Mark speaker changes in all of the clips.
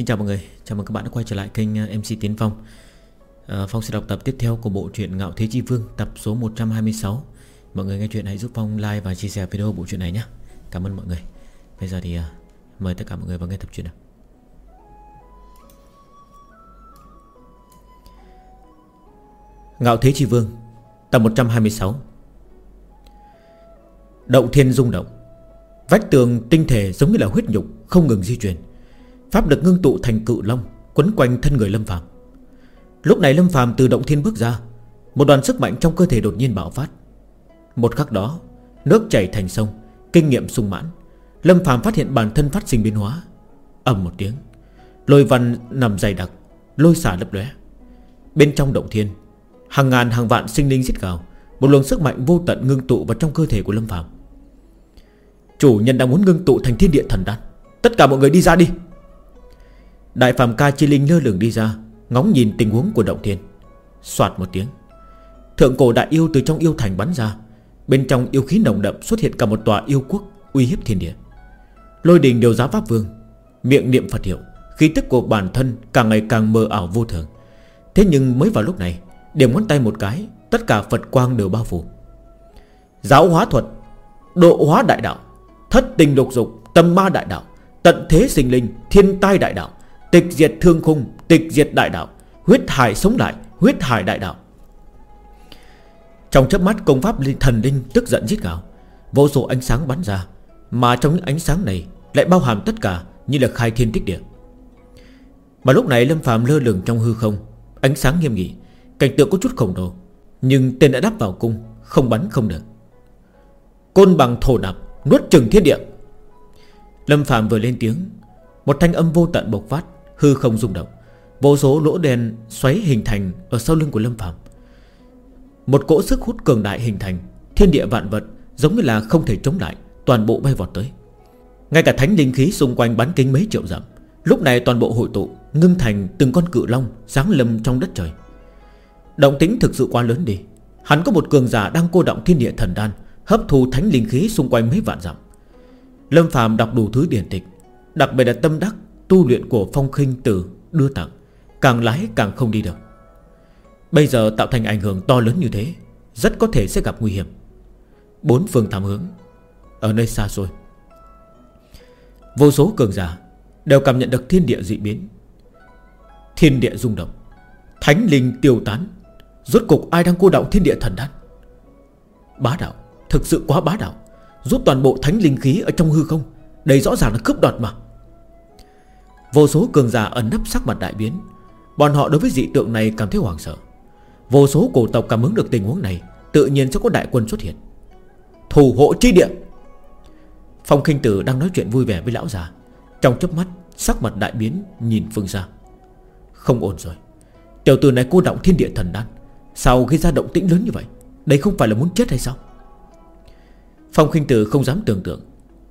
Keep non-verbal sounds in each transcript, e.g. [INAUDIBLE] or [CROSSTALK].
Speaker 1: Xin chào mọi người, chào mừng các bạn đã quay trở lại kênh ờ, MC Tiến Phong. À, Phong sẽ đọc tập tiếp theo của bộ truyện Ngạo Thế Chi Vương tập số 126 Mọi người nghe chuyện hãy giúp Phong like và chia sẻ video bộ truyện này nhé. Cảm ơn mọi người. Bây giờ thì à, mời tất cả mọi người vào nghe tập truyện nào. Ngạo Thế Chi Vương Tập 126 Động thiên rung động. Vách tường tinh thể giống như là huyết nhục Không ngừng di chuyển. Pháp lực ngưng tụ thành cự long, Quấn quanh thân người Lâm Phạm Lúc này Lâm Phạm từ động thiên bước ra, Một đoàn sức mạnh trong cơ thể đột nhiên bạo phát. Một khắc đó, Nước chảy thành sông, Kinh nghiệm sung mãn. Lâm Phạm phát hiện bản thân phát sinh biến hóa. Ầm một tiếng, Lôi văn nằm dày đặc, Lôi xả lấp lóe. Bên trong động thiên, Hàng ngàn hàng vạn sinh linh giết gào, Một luồng sức mạnh vô tận ngưng tụ vào trong cơ thể của Lâm Phạm Chủ nhân đang muốn ngưng tụ thành thiên địa thần đan. Tất cả mọi người đi ra đi. Đại phàm ca chi linh lơ lửng đi ra, Ngóng nhìn tình huống của động thiên. Xoạt một tiếng, Thượng cổ đại yêu từ trong yêu thành bắn ra. Bên trong yêu khí nồng đậm xuất hiện cả một tòa yêu quốc Uy hiếp thiên địa. Lôi đình điều giá pháp vương, Miệng niệm Phật hiệu, Khí tức của bản thân càng ngày càng mờ ảo vô thường. Thế nhưng mới vào lúc này, Điểm ngón tay một cái, Tất cả Phật quang đều bao phủ. Giáo hóa thuật, Độ hóa đại đạo, Thất tình độc dục, Tâm ma đại đạo, Tận thế sinh linh, Thiên tai đại đạo. Tịch diệt thương khung, Tịch diệt đại đạo, Huyết hải sống lại, Huyết hải đại đạo. Trong chớp mắt, công pháp thần linh tức giận giết gào. Vô số ánh sáng bắn ra, Mà trong những ánh sáng này Lại bao hàm tất cả như là khai thiên tích địa. Mà lúc này Lâm phàm lơ lửng trong hư không, Ánh sáng nghiêm nghị, Cảnh tượng có chút khổng lồ, Nhưng tên đã đắp vào cung, Không bắn không được. Côn bằng thổ nạp, Nuốt chừng thiên địa. Lâm phàm vừa lên tiếng, Một thanh âm vô tận bộc phát Hư không rung động. Vô số lỗ đen xoáy hình thành Ở sau lưng của Lâm Phạm Một cỗ sức hút cường đại hình thành, Thiên địa vạn vật giống như là không thể chống lại, Toàn bộ bay vọt tới. Ngay cả thánh linh khí xung quanh bán kính mấy triệu dặm, Lúc này toàn bộ hội tụ Ngưng thành từng con cự long Sáng lâm trong đất trời. Động tính thực sự quá lớn đi. Hắn có một cường giả đang cô động thiên địa thần đan, Hấp thu thánh linh khí xung quanh mấy vạn dặm. Lâm Phạm đọc đủ thứ điển tịch, Đặc biệt là tâm đắc tu luyện của phong khinh tử đưa tặng, Càng lái càng không đi được. Bây giờ tạo thành ảnh hưởng to lớn như thế, Rất có thể sẽ gặp nguy hiểm. Bốn phương thám hướng, Ở nơi xa xôi. Vô số cường giả Đều cảm nhận được thiên địa dị biến, Thiên địa rung động, Thánh linh tiêu tán, Rốt cục ai đang cô động thiên địa thần đan? Bá đạo, Thực sự quá bá đạo, Rút toàn bộ thánh linh khí ở trong hư không, Đây rõ ràng là cướp đoạt mà. Vô số cường giả ẩn nấp sắc mặt đại biến. Bọn họ đối với dị tượng này cảm thấy hoảng sợ. Vô số cổ tộc cảm ứng được tình huống này, Tự nhiên sẽ có đại quân xuất hiện. Thủ hộ chi địa. Phong kinh tử đang nói chuyện vui vẻ với lão già. Trong chớp mắt, Sắc mặt đại biến nhìn phương xa. Không ổn rồi. Tiểu tử này cô động thiên địa thần đan. Sao gây ra động tĩnh lớn như vậy? Đây không phải là muốn chết hay sao? Phong kinh tử không dám tưởng tượng.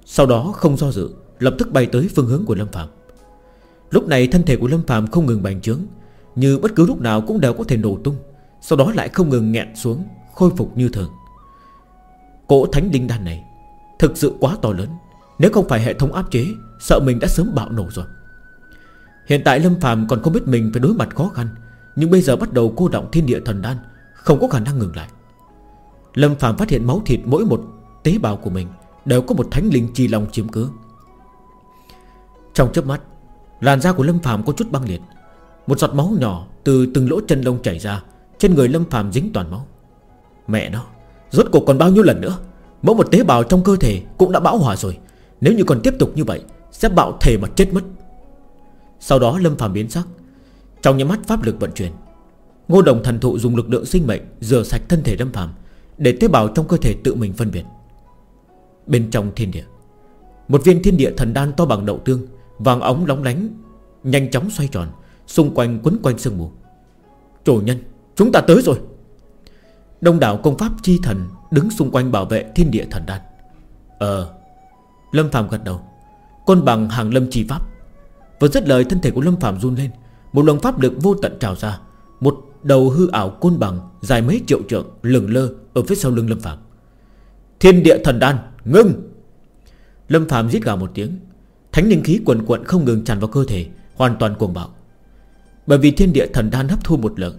Speaker 1: Sau đó không do dự, Lập tức bay tới phương hướng của Lâm Phạm Lúc này thân thể của Lâm Phạm không ngừng bành trướng, Như bất cứ lúc nào cũng đều có thể nổ tung, Sau đó lại không ngừng nghẹn xuống, Khôi phục như thường. Cỗ thánh linh đan này Thực sự quá to lớn, Nếu không phải hệ thống áp chế, Sợ mình đã sớm bạo nổ rồi. Hiện tại Lâm Phạm còn không biết mình phải đối mặt khó khăn, Nhưng bây giờ bắt đầu cô động thiên địa thần đan, Không có khả năng ngừng lại. Lâm Phạm phát hiện máu thịt mỗi một tế bào của mình Đều có một thánh linh chi long chiếm cứ. Trong chớp mắt Làn da của Lâm phàm có chút băng liệt. Một giọt máu nhỏ từ từng lỗ chân lông chảy ra, Trên người Lâm phàm dính toàn máu. Mẹ nó, Rốt cuộc còn bao nhiêu lần nữa? Mỗi một tế bào trong cơ thể cũng đã bão hòa rồi. Nếu như còn tiếp tục như vậy, Sẽ bạo thể mà chết mất. Sau đó Lâm phàm biến sắc, Trong nhà mắt pháp lực vận chuyển, Ngô đồng thần thụ dùng lực lượng sinh mệnh Rửa sạch thân thể Lâm phàm Để tế bào trong cơ thể tự mình phân biệt. Bên trong thiên địa, Một viên thiên địa thần đan to bằng đậu tương Vàng ống lóng lánh, Nhanh chóng xoay tròn, Xung quanh quấn quanh sương mù. Chủ nhân, chúng ta tới rồi. Đông đảo công pháp chi thần Đứng xung quanh bảo vệ thiên địa thần đan. Ờ Lâm Phạm gật đầu. Côn bằng hàng lâm chi pháp. Vừa dứt lời thân thể của Lâm Phạm run lên, Một luồng pháp lực vô tận trào ra, Một đầu hư ảo côn bằng Dài mấy triệu trượng lửng lơ Ở phía sau lưng Lâm Phạm Thiên địa thần đan, ngưng! Lâm Phạm giết gào một tiếng Thánh linh khí quần quận không ngừng tràn vào cơ thể, Hoàn toàn cuồng bạo. Bởi vì thiên địa thần đan hấp thu một lượng,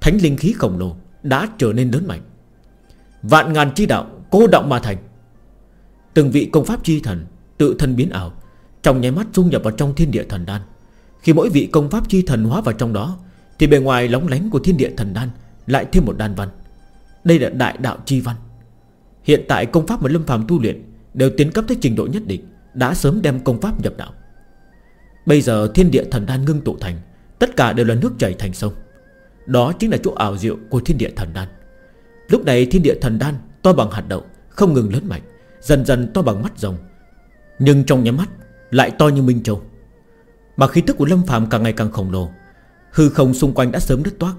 Speaker 1: Thánh linh khí khổng lồ Đã trở nên lớn mạnh. Vạn ngàn chi đạo cô động mà thành. Từng vị công pháp chi thần Tự thân biến ảo, Trong nháy mắt dung nhập vào trong thiên địa thần đan. Khi mỗi vị công pháp chi thần hóa vào trong đó, Thì bề ngoài lóng lánh của thiên địa thần đan Lại thêm một đan văn. Đây là đại đạo chi văn. Hiện tại công pháp mà Lâm phàm tu luyện Đều tiến cấp tới trình độ nhất định. Đã sớm đem công pháp nhập đạo. Bây giờ thiên địa thần đan ngưng tụ thành, Tất cả đều là nước chảy thành sông. Đó chính là chỗ ảo diệu của thiên địa thần đan. Lúc này thiên địa thần đan To bằng hạt đậu, Không ngừng lớn mạnh, Dần dần to bằng mắt rồng, Nhưng trong nhắm mắt Lại to như Minh Châu. Mà khí tức của Lâm Phạm càng ngày càng khổng lồ. Hư không xung quanh đã sớm đứt toát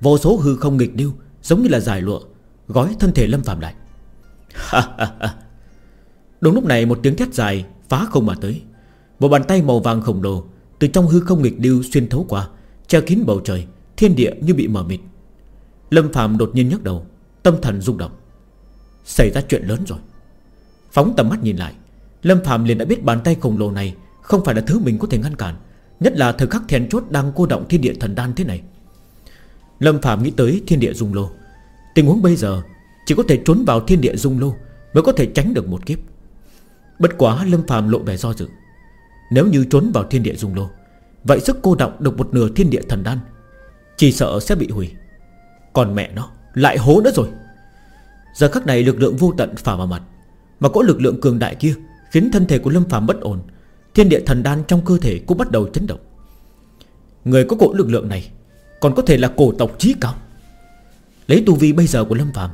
Speaker 1: Vô số hư không nghịch điêu, Giống như là dài lụa, Gói thân thể Lâm Phạm lại. Đúng lúc này một tiếng thét dài Phá không mà tới. Một bàn tay màu vàng khổng lồ Từ trong hư không nghịch điêu xuyên thấu qua, Che kín bầu trời, Thiên địa như bị mở mịt. Lâm Phạm đột nhiên nhấc đầu, Tâm thần rung động. Xảy ra chuyện lớn rồi. Phóng tầm mắt nhìn lại, Lâm Phạm liền đã biết bàn tay khổng lồ này Không phải là thứ mình có thể ngăn cản, Nhất là thời khắc then chốt đang cô động thiên địa thần đan thế này. Lâm Phạm nghĩ tới thiên địa dung lô. Tình huống bây giờ Chỉ có thể trốn vào thiên địa dung lô Mới có thể tránh được một kiếp. Bất quá Lâm phàm lộ vẻ do dự. Nếu như trốn vào thiên địa dung lô, Vậy sức cô động được một nửa thiên địa thần đan, Chỉ sợ sẽ bị hủy. Còn mẹ nó, lại hố nữa rồi. Giờ khắc này lực lượng vô tận phả vào mặt, Mà có lực lượng cường đại kia Khiến thân thể của Lâm phàm bất ổn, Thiên địa thần đan trong cơ thể cũng bắt đầu chấn động. Người có cỗ lực lượng này Còn có thể là cổ tộc trí cao. Lấy tu vi bây giờ của Lâm phàm,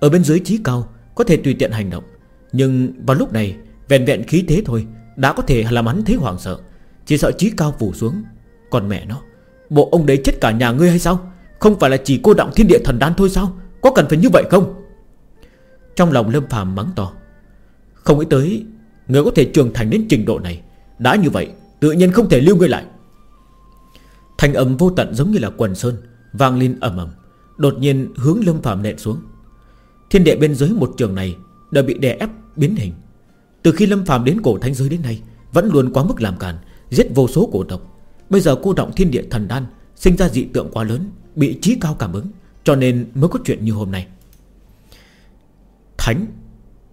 Speaker 1: Ở bên dưới trí cao Có thể tùy tiện hành động, Nhưng vào lúc này Vẹn vẹn khí thế thôi, Đã có thể làm hắn thấy hoảng sợ. Chỉ sợ trí cao phủ xuống. Còn mẹ nó, Bộ ông đấy chết cả nhà ngươi hay sao? Không phải là chỉ cô động thiên địa thần đan thôi sao? Có cần phải như vậy không? Trong lòng Lâm phàm mắng to. Không nghĩ tới, Người có thể trưởng thành đến trình độ này. Đã như vậy, tự nhiên không thể lưu ngươi lại. Thành âm vô tận giống như là quần sơn, Vang lên ầm ầm. Đột nhiên hướng Lâm phàm nện xuống. Thiên địa bên dưới một trường này Đã bị đè ép biến hình. Từ khi Lâm Phạm đến cổ thánh giới đến nay, Vẫn luôn quá mức làm càn, Giết vô số cổ tộc. Bây giờ cô động thiên địa thần đan, Sinh ra dị tượng quá lớn, Bị trí cao cảm ứng, Cho nên mới có chuyện như hôm nay. Thánh,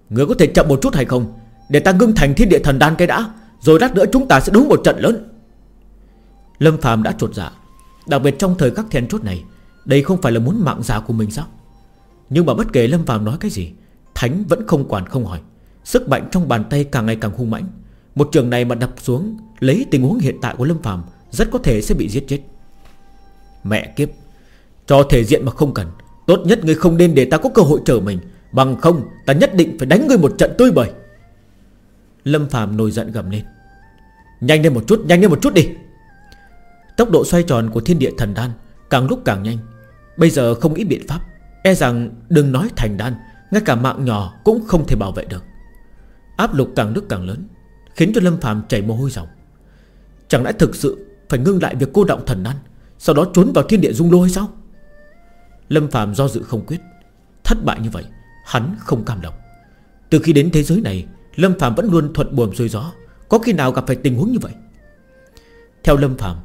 Speaker 1: Người có thể chậm một chút hay không? Để ta ngưng thành thiên địa thần đan cái đã, Rồi lát nữa chúng ta sẽ đúng một trận lớn. Lâm Phạm đã trột dạ. Đặc biệt trong thời khắc then chốt này, Đây không phải là muốn mạng già của mình sao? Nhưng mà bất kể Lâm Phạm nói cái gì, Thánh vẫn không quản không hỏi. Sức mạnh trong bàn tay càng ngày càng hung mãnh. Một trường này mà đập xuống, Lấy tình huống hiện tại của Lâm Phạm Rất có thể sẽ bị giết chết. Mẹ kiếp, Cho thể diện mà không cần. Tốt nhất ngươi không nên để ta có cơ hội trở mình. Bằng không, ta nhất định phải đánh ngươi một trận tươi bời. Lâm Phạm nổi giận gầm lên. Nhanh lên một chút, Nhanh lên một chút đi. Tốc độ xoay tròn của thiên địa thần đan Càng lúc càng nhanh. Bây giờ không ít biện pháp. E rằng đừng nói thành đan, Ngay cả mạng nhỏ cũng không thể bảo vệ được. Áp lực càng lúc càng lớn, Khiến cho Lâm Phạm chảy mồ hôi ròng. Chẳng lẽ thực sự Phải ngưng lại việc cô động thần đan Sau đó trốn vào thiên địa dung lô hay sao? Lâm Phạm do dự không quyết, Thất bại như vậy, Hắn không cam lòng. Từ khi đến thế giới này, Lâm Phạm vẫn luôn thuận buồm xuôi gió, Có khi nào gặp phải tình huống như vậy? Theo Lâm Phạm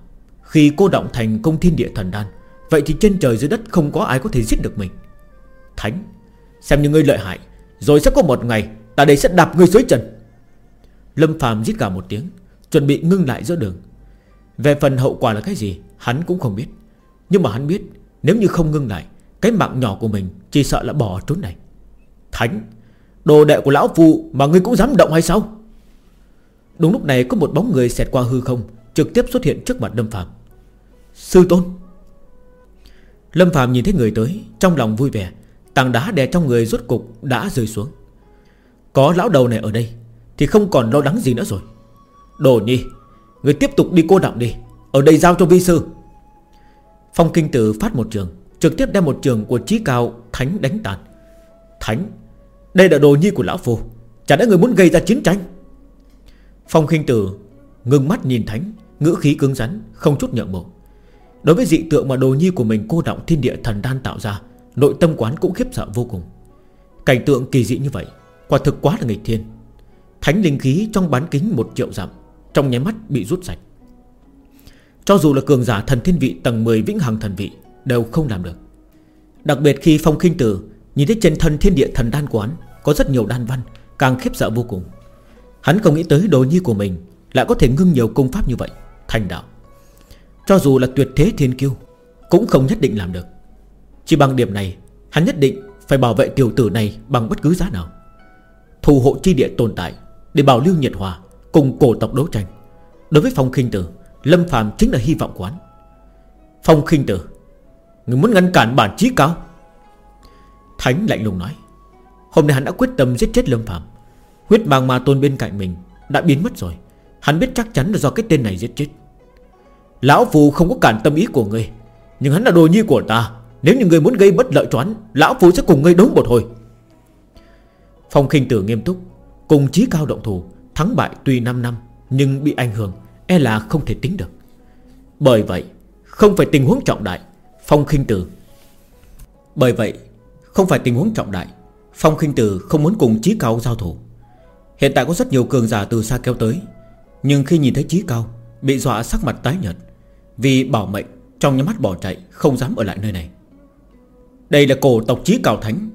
Speaker 1: Khi cô động thành công thiên địa thần đan, Vậy thì trên trời dưới đất không có ai có thể giết được mình. Thánh, Xem như ngươi lợi hại, Rồi sẽ có một ngày Ta đây sẽ đạp ngươi dưới chân. Lâm Phạm giết cả một tiếng, Chuẩn bị ngưng lại giữa đường. Về phần hậu quả là cái gì, Hắn cũng không biết. Nhưng mà hắn biết, Nếu như không ngưng lại, Cái mạng nhỏ của mình Chỉ sợ là bỏ trốn này. Thánh, Đồ đệ của lão phu mà ngươi cũng dám động hay sao? Đúng lúc này có một bóng người xẹt qua hư không, Trực tiếp xuất hiện trước mặt Lâm Phạm Sư Tôn. Lâm Phạm nhìn thấy người tới, Trong lòng vui vẻ Tàng đá đè trong người rốt cục đã rơi xuống. Có lão đầu này ở đây Thì không còn lo lắng gì nữa rồi. Đồ nhi, Người tiếp tục đi cô động đi, Ở đây giao cho vi sư. Phong kinh tử phát một trường, Trực tiếp đem một trường của trí cao Thánh đánh tàn. Thánh, Đây là đồ nhi của lão phu, Chả lẽ người muốn gây ra chiến tranh? Phong kinh tử Ngưng mắt nhìn Thánh, Ngữ khí cứng rắn, Không chút nhượng bộ. Đối với dị tượng mà đồ nhi của mình cô động thiên địa thần đan tạo ra, Nội tâm quán cũng khiếp sợ vô cùng. Cảnh tượng kỳ dị như vậy Quả thực quá là nghịch thiên. Thánh linh khí trong bán kính một triệu dặm, Trong nháy mắt bị rút sạch. Cho dù là cường giả thần thiên vị tầng 10 vĩnh hằng thần vị Đều không làm được. Đặc biệt khi Phong Kinh Tử Nhìn thấy trên thân thiên địa thần đan quán Có rất nhiều đan văn, Càng khiếp sợ vô cùng. Hắn không nghĩ tới đồ nhi của mình Lại có thể ngưng nhiều công pháp như vậy, Thành đạo. Cho dù là tuyệt thế thiên kiêu Cũng không nhất định làm được. Chỉ bằng điểm này, Hắn nhất định phải bảo vệ tiểu tử này Bằng bất cứ giá nào. Thù hộ chi địa tồn tại Để bảo lưu nhiệt hòa Cùng cổ tộc đấu tranh. Đối với Phong khinh Tử, Lâm phàm chính là hy vọng quán Phong khinh Tử, Người muốn ngăn cản bản chí cao? Thánh lạnh lùng nói, Hôm nay hắn đã quyết tâm giết chết Lâm phàm. Huyết mang ma tôn bên cạnh mình Đã biến mất rồi. Hắn biết chắc chắn là do cái tên này giết chết. Lão Phù không có cản tâm ý của ngươi, Nhưng hắn là đồ nhi của ta. Nếu như ngươi muốn gây bất lợi choán Lão Phù sẽ cùng ngươi đấu một hồi. Phong khinh tử nghiêm túc, Cùng chí cao động thủ, Thắng bại tuy 5 năm, Nhưng bị ảnh hưởng E là không thể tính được. Bởi vậy, Không phải tình huống trọng đại, Phong khinh tử Bởi vậy, Không phải tình huống trọng đại, Phong khinh tử không muốn cùng chí cao giao thủ. Hiện tại có rất nhiều cường giả từ xa kéo tới, Nhưng khi nhìn thấy chí cao, Bị dọa sắc mặt tái nhợt, Vì bảo mệnh, trong nhắm mắt bỏ chạy, Không dám ở lại nơi này. Đây là cổ tộc chí cao thánh,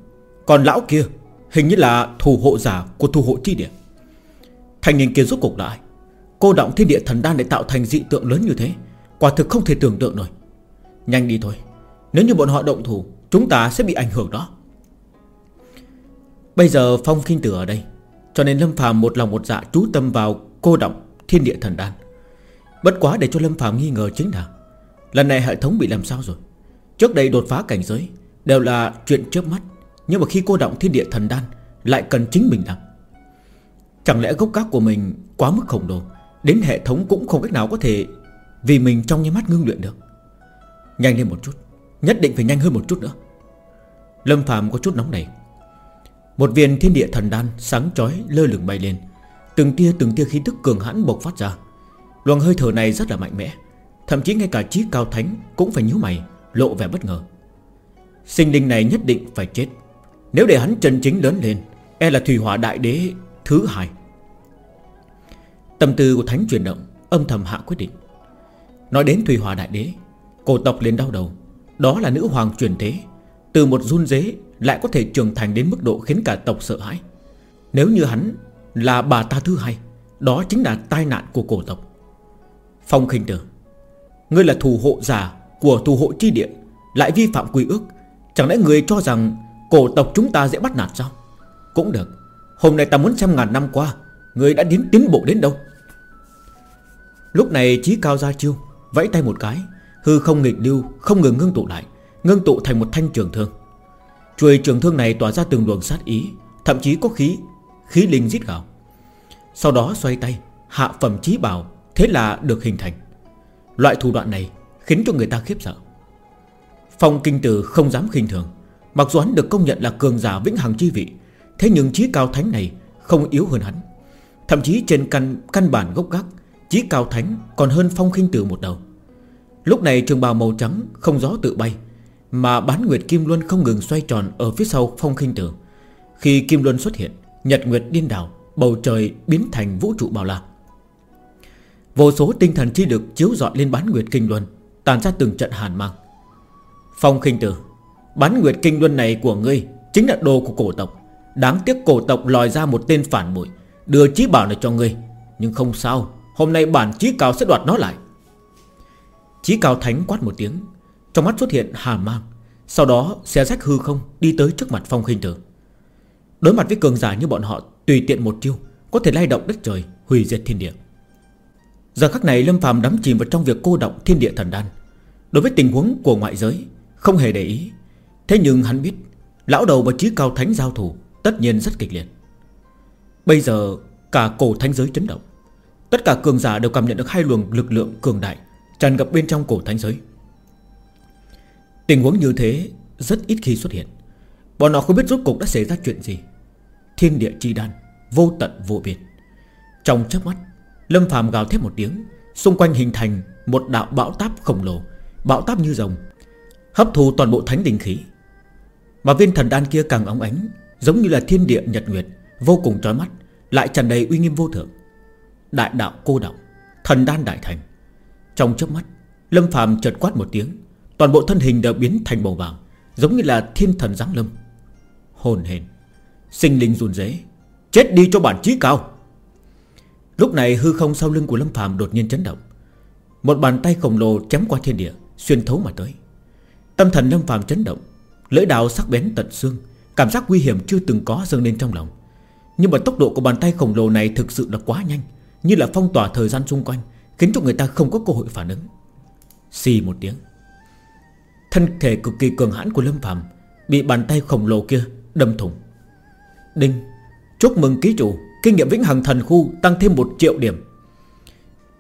Speaker 1: Còn lão kia Hình như là thủ hộ giả của thủ hộ chi địa. Thành niên kia rốt cục lại Cô động thiên địa thần đan để tạo thành dị tượng lớn như thế, Quả thực không thể tưởng tượng nổi. Nhanh đi thôi, Nếu như bọn họ động thủ, Chúng ta sẽ bị ảnh hưởng đó. Bây giờ Phong Kinh Tử ở đây, Cho nên Lâm phàm một lòng một dạ chú tâm vào cô động thiên địa thần đan. Bất quá để cho Lâm phàm nghi ngờ chính là, Lần này hệ thống bị làm sao rồi? Trước đây đột phá cảnh giới Đều là chuyện trước mắt. Nhưng mà khi cô động thiên địa thần đan, Lại cần chính mình làm. Chẳng lẽ gốc gác của mình quá mức khổng lồ, Đến hệ thống cũng không cách nào có thể Vì mình trong nháy mắt ngưng luyện được? Nhanh lên một chút, Nhất định phải nhanh hơn một chút nữa. Lâm Phạm có chút nóng này Một viên thiên địa thần đan sáng chói lơ lửng bay lên, Từng tia từng tia khí tức cường hãn bộc phát ra. Luồng hơi thở này rất là mạnh mẽ, Thậm chí ngay cả trí cao thánh Cũng phải nhíu mày, lộ vẻ bất ngờ. Sinh linh này nhất định phải chết. Nếu để hắn chân chính lớn lên E là thủy hỏa đại đế thứ hai. Tâm tư của thánh chuyển động, Âm thầm hạ quyết định. Nói đến thủy hỏa đại đế, Cổ tộc liền đau đầu. Đó là nữ hoàng truyền thế. Từ một run dế lại có thể trưởng thành đến mức độ khiến cả tộc sợ hãi. Nếu như hắn là bà ta thứ hai, Đó chính là tai nạn của cổ tộc. Phong khinh tử, Ngươi là thù hộ giả của thù hộ chi địa, Lại vi phạm quy ước. Chẳng lẽ người cho rằng Cổ tộc chúng ta dễ bắt nạt sao? Cũng được. Hôm nay ta muốn xem ngàn năm qua, Người đã đến tiến bộ đến đâu? Lúc này trí cao ra chiêu Vẫy tay một cái, Hư không nghịch lưu, không ngừng ngưng tụ lại, Ngưng tụ thành một thanh trường thương. Chuôi trường thương này tỏa ra từng luồng sát ý, Thậm chí có khí Khí linh giết gào. Sau đó xoay tay, Hạ phẩm trí bảo, Thế là được hình thành. Loại thủ đoạn này khiến cho người ta khiếp sợ. Phong kinh tử không dám khinh thường. Mặc dù hắn được công nhận là cường giả vĩnh hằng chi vị, Thế nhưng trí cao thánh này Không yếu hơn hắn. Thậm chí trên căn căn bản gốc gác, Chí cao thánh còn hơn phong khinh tử một đầu. Lúc này trường bào màu trắng Không gió tự bay, Mà bán nguyệt kim luân không ngừng xoay tròn Ở phía sau phong khinh tử. Khi kim luân xuất hiện, Nhật nguyệt điên đảo, Bầu trời biến thành vũ trụ bao la. Vô số tinh thần chi lực chiếu dọi lên bán nguyệt kinh luân, Tàn ra từng trận hàn mang. Phong khinh tử Bán nguyệt kinh luân này của ngươi Chính là đồ của cổ tộc. Đáng tiếc cổ tộc lòi ra một tên phản bội, Đưa chí bảo này cho ngươi. Nhưng không sao, Hôm nay bản chí cao sẽ đoạt nó lại. Chí cao thánh quát một tiếng, Trong mắt xuất hiện hà mang, Sau đó xe rách hư không Đi tới trước mặt phong khinh tử Đối mặt với cường giả như bọn họ, Tùy tiện một chiêu, Có thể lay động đất trời, Hủy diệt thiên địa. Giờ khắc này Lâm phàm đắm chìm vào trong việc cô động thiên địa thần đan. Đối với tình huống của ngoại giới, Không hề để ý Thế nhưng hắn biết, Lão đầu và chí cao thánh giao thủ Tất nhiên rất kịch liệt. Bây giờ, cả cổ thánh giới chấn động. Tất cả cường giả đều cảm nhận được hai luồng lực lượng cường đại Tràn ngập bên trong cổ thánh giới. Tình huống như thế Rất ít khi xuất hiện. Bọn họ không biết rốt cục đã xảy ra chuyện gì. Thiên địa chi đan, Vô tận vô biên. Trong chớp mắt, Lâm phàm gào thét một tiếng, Xung quanh hình thành một đạo bão táp khổng lồ, Bão táp như rồng, Hấp thu toàn bộ thánh đình khí. Mà viên thần đan kia càng óng ánh, Giống như là thiên địa nhật nguyệt, Vô cùng trói mắt, Lại tràn đầy uy nghiêm vô thượng. Đại đạo cô động Thần đan đại thành. Trong chớp mắt, Lâm phàm chợt quát một tiếng, Toàn bộ thân hình đều biến thành màu vàng, Giống như là thiên thần giáng lâm. Hồn hền, Sinh linh run rế, Chết đi cho bản chí cao. Lúc này hư không sau lưng của Lâm phàm đột nhiên chấn động. Một bàn tay khổng lồ chém qua thiên địa, Xuyên thấu mà tới. Tâm thần Lâm phàm chấn động Lưỡi đào sắc bén tận xương, Cảm giác nguy hiểm chưa từng có dâng lên trong lòng. Nhưng mà tốc độ của bàn tay khổng lồ này thực sự là quá nhanh, Như là phong tỏa thời gian xung quanh, Khiến cho người ta không có cơ hội phản ứng. Xì một tiếng. Thân thể cực kỳ cường hãn của Lâm Phạm Bị bàn tay khổng lồ kia đâm thủng. Đinh, Chúc mừng ký chủ, Kinh nghiệm vĩnh hằng thần khu tăng thêm 1 triệu điểm.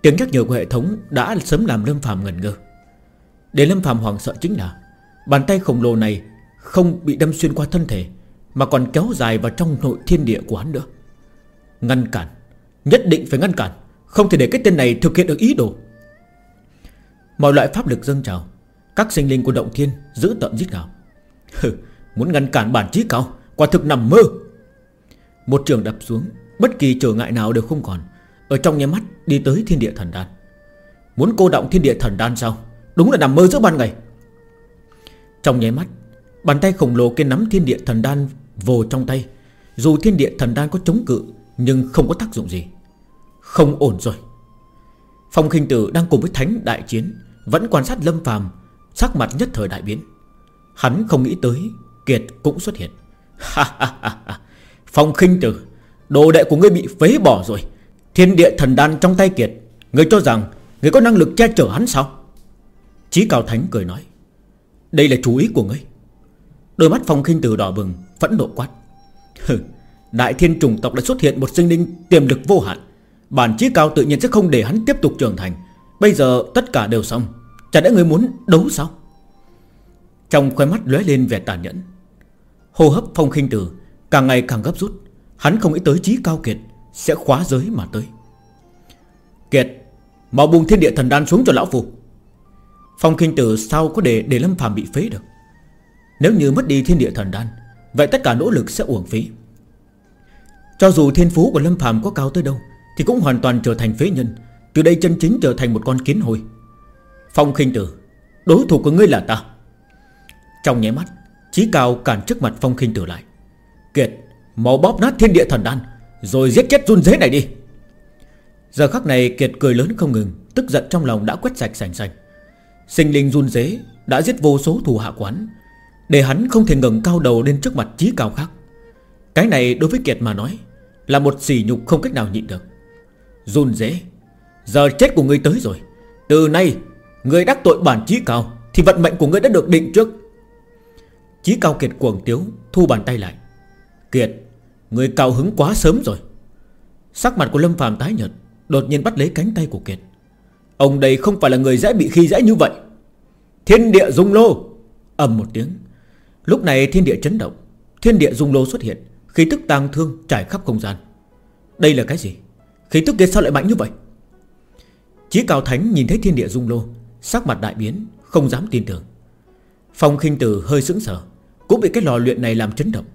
Speaker 1: Tiếng nhắc nhở của hệ thống Đã sớm làm Lâm Phạm ngẩn ngơ. Để Lâm Phạm hoảng sợ chính là, Bàn tay khổng lồ này không bị đâm xuyên qua thân thể, Mà còn kéo dài vào trong nội thiên địa của hắn nữa. Ngăn cản, Nhất định phải ngăn cản, Không thể để cái tên này thực hiện được ý đồ. Mọi loại pháp lực dâng trào, Các sinh linh của động thiên giữ tận giết gào. Muốn ngăn cản bản chí cao, Quả thực nằm mơ. Một trường đập xuống, Bất kỳ trở ngại nào đều không còn, Ở trong nhà mắt đi tới thiên địa thần đan. Muốn cô động thiên địa thần đan sao? Đúng là nằm mơ giữa ban ngày. Trong nháy mắt Bàn tay khổng lồ kia nắm thiên địa thần đan Vồ trong tay. Dù thiên địa thần đan có chống cự, Nhưng không có tác dụng gì. Không ổn rồi. Phong khinh tử đang cùng với thánh đại chiến, Vẫn quan sát lâm phàm, Sắc mặt nhất thời đại biến. Hắn không nghĩ tới Kiệt cũng xuất hiện. Phong khinh tử, Đồ đệ của ngươi bị phế bỏ rồi. Thiên địa thần đan trong tay Kiệt, Ngươi cho rằng Ngươi có năng lực che chở hắn sao? Chí Cao Thánh cười nói, Đây là chú ý của ngươi. Đôi mắt Phong khinh tử đỏ bừng, Phẫn nộ quát. Đại thiên trùng tộc đã xuất hiện một sinh linh tiềm lực vô hạn. Bản chí cao tự nhiên sẽ không để hắn tiếp tục trưởng thành. Bây giờ tất cả đều xong. Chả lẽ người muốn đấu sao? Trong khoe mắt lóe lên vẻ tàn nhẫn. Hô hấp phong khinh tử Càng ngày càng gấp rút. Hắn không nghĩ tới trí cao kiệt Sẽ khóa giới mà tới. Kiệt, Mau buông thiên địa thần đan xuống cho lão phù Phong khinh tử sao có để để Lâm phàm bị phế được? Nếu như mất đi thiên địa thần đan, Vậy tất cả nỗ lực sẽ uổng phí. Cho dù thiên phú của Lâm phàm có cao tới đâu, Thì cũng hoàn toàn trở thành phế nhân, Từ đây chân chính trở thành một con kiến hồi Phong khinh tử, Đối thủ của ngươi là ta. Trong nháy mắt, Chí cao cản trước mặt phong khinh tử lại. Kiệt Màu bóp nát thiên địa thần đan, Rồi giết chết run dế này đi. Giờ khắc này, Kiệt cười lớn không ngừng, Tức giận trong lòng đã quét sạch sành sành. Sinh linh run dế Đã giết vô số thù hạ quán để hắn không thể ngừng cao đầu lên trước mặt chí cao khác. Cái này đối với Kiệt mà nói Là một sỉ nhục không cách nào nhịn được. Run dễ, Giờ chết của ngươi tới rồi. Từ nay Người đắc tội bản chí cao Thì vận mệnh của ngươi đã được định trước. Chí cao kiệt cuồng tiếu Thu bàn tay lại. Kiệt Người cao hứng quá sớm rồi. Sắc mặt của Lâm phàm tái nhợt Đột nhiên bắt lấy cánh tay của Kiệt. Ông đây không phải là người dễ bị khi dễ như vậy. Thiên địa dung lô ầm một tiếng. Lúc này thiên địa chấn động, Thiên địa dung lô xuất hiện, Khí tức tang thương trải khắp không gian. Đây là cái gì? Khí tức kia sao lại mạnh như vậy? Chí cao thánh nhìn thấy thiên địa dung lô, Sắc mặt đại biến, Không dám tin tưởng. Phong khinh tử hơi sững sờ, Cũng bị cái lò luyện này làm chấn động.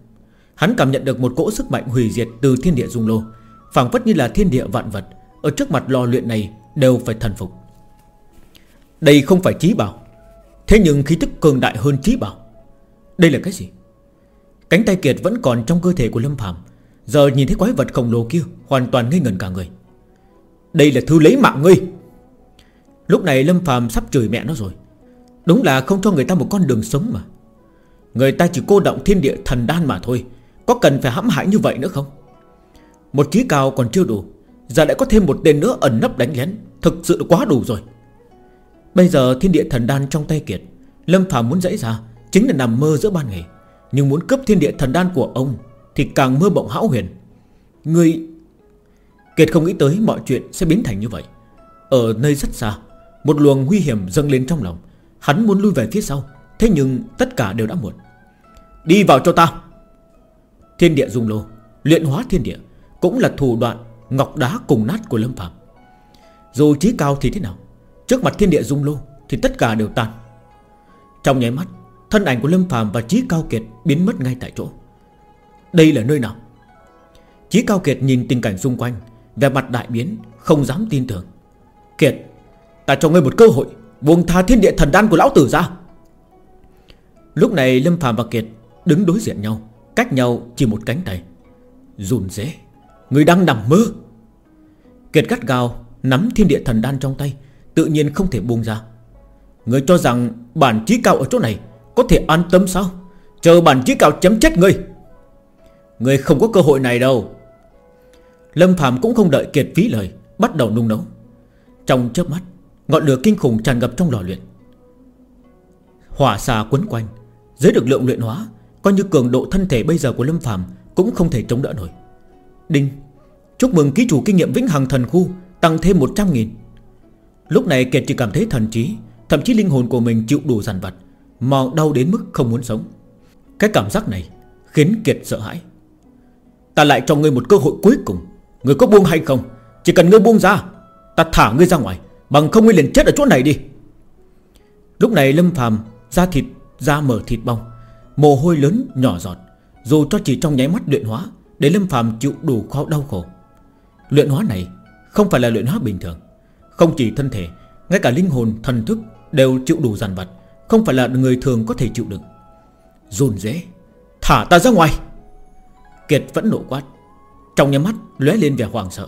Speaker 1: Hắn cảm nhận được một cỗ sức mạnh hủy diệt từ thiên địa dung lô, phảng phất như là thiên địa vạn vật, Ở trước mặt lò luyện này đều phải thần phục. Đây không phải trí bảo, Thế nhưng khí tức cường đại hơn trí bảo. Đây là cái gì? Cánh tay kiệt vẫn còn trong cơ thể của Lâm Phạm Giờ nhìn thấy quái vật khổng lồ kia, Hoàn toàn ngây ngẩn cả người. Đây là thứ lấy mạng ngươi. Lúc này Lâm Phạm sắp chửi mẹ nó rồi. Đúng là không cho người ta một con đường sống mà. Người ta chỉ cô động thiên địa thần đan mà thôi. Có cần phải hãm hại như vậy nữa không? Một trí cao còn chưa đủ. Giờ lại có thêm một tên nữa ẩn nấp đánh lén. Thực sự quá đủ rồi. Bây giờ thiên địa thần đan trong tay kiệt, Lâm Phạm muốn dãy ra. Chính là nằm mơ giữa ban ngày. Nhưng muốn cướp thiên địa thần đan của ông Thì càng mơ bộng hão huyền. Người Kiệt không nghĩ tới mọi chuyện sẽ biến thành như vậy. Ở nơi rất xa, Một luồng nguy hiểm dâng lên trong lòng. Hắn muốn lui về phía sau, Thế nhưng tất cả đều đã muộn. Đi vào cho ta. Thiên địa dung lô, Luyện hóa thiên địa, Cũng là thủ đoạn ngọc đá cùng nát của Lâm Phạm Dù trí cao thì thế nào, Trước mặt thiên địa dung lô Thì tất cả đều tan. Trong nháy mắt Thân ảnh của Lâm Phạm và Chí cao kiệt biến mất ngay tại chỗ. Đây là nơi nào? Chí cao kiệt nhìn tình cảnh xung quanh Về mặt đại biến Không dám tin tưởng. Kiệt Ta cho ngươi một cơ hội Buông tha thiên địa thần đan của lão tử ra. Lúc này Lâm Phạm và Kiệt Đứng đối diện nhau Cách nhau chỉ một cánh tay. Rùn dễ Người đang nằm mơ. Kiệt gắt gào, Nắm thiên địa thần đan trong tay Tự nhiên không thể buông ra. Người cho rằng bản chí cao ở chỗ này có thể an tâm sao? Chờ bản chí cao chấm chết ngươi. Ngươi không có cơ hội này đâu. Lâm Phạm cũng không đợi Kiệt phí lời, Bắt đầu nung nấu. Trong chớp mắt, Ngọn lửa kinh khủng tràn ngập trong lò luyện. Hỏa xà quấn quanh, Dưới lực lượng luyện hóa, Coi như cường độ thân thể bây giờ của Lâm Phạm Cũng không thể chống đỡ nổi. Đinh, Chúc mừng ký chủ kinh nghiệm Vĩnh Hằng Thần Khu, Tăng thêm 100.000 Lúc này Kiệt chỉ cảm thấy thần trí, Thậm chí linh hồn của mình chịu đủ giàn vặt mà đau đến mức không muốn sống. Cái cảm giác này khiến Kiệt sợ hãi. Ta lại cho ngươi một cơ hội cuối cùng. Ngươi có buông hay không? Chỉ cần ngươi buông ra Ta thả ngươi ra ngoài Bằng không ngươi liền chết ở chỗ này đi. Lúc này Lâm Phàm Da thịt Da mở thịt bong Mồ hôi lớn nhỏ giọt Dù cho chỉ trong nháy mắt luyện hóa Để Lâm Phàm chịu đủ khó đau khổ. Luyện hóa này Không phải là luyện hóa bình thường. Không chỉ thân thể Ngay cả linh hồn, thần thức Đều chịu đủ giàn vật. Không phải là người thường có thể chịu được Run dễ Thả ta ra ngoài. Kiệt vẫn nộ quát. Trong nhà mắt, lóe lên vẻ hoàng sợ.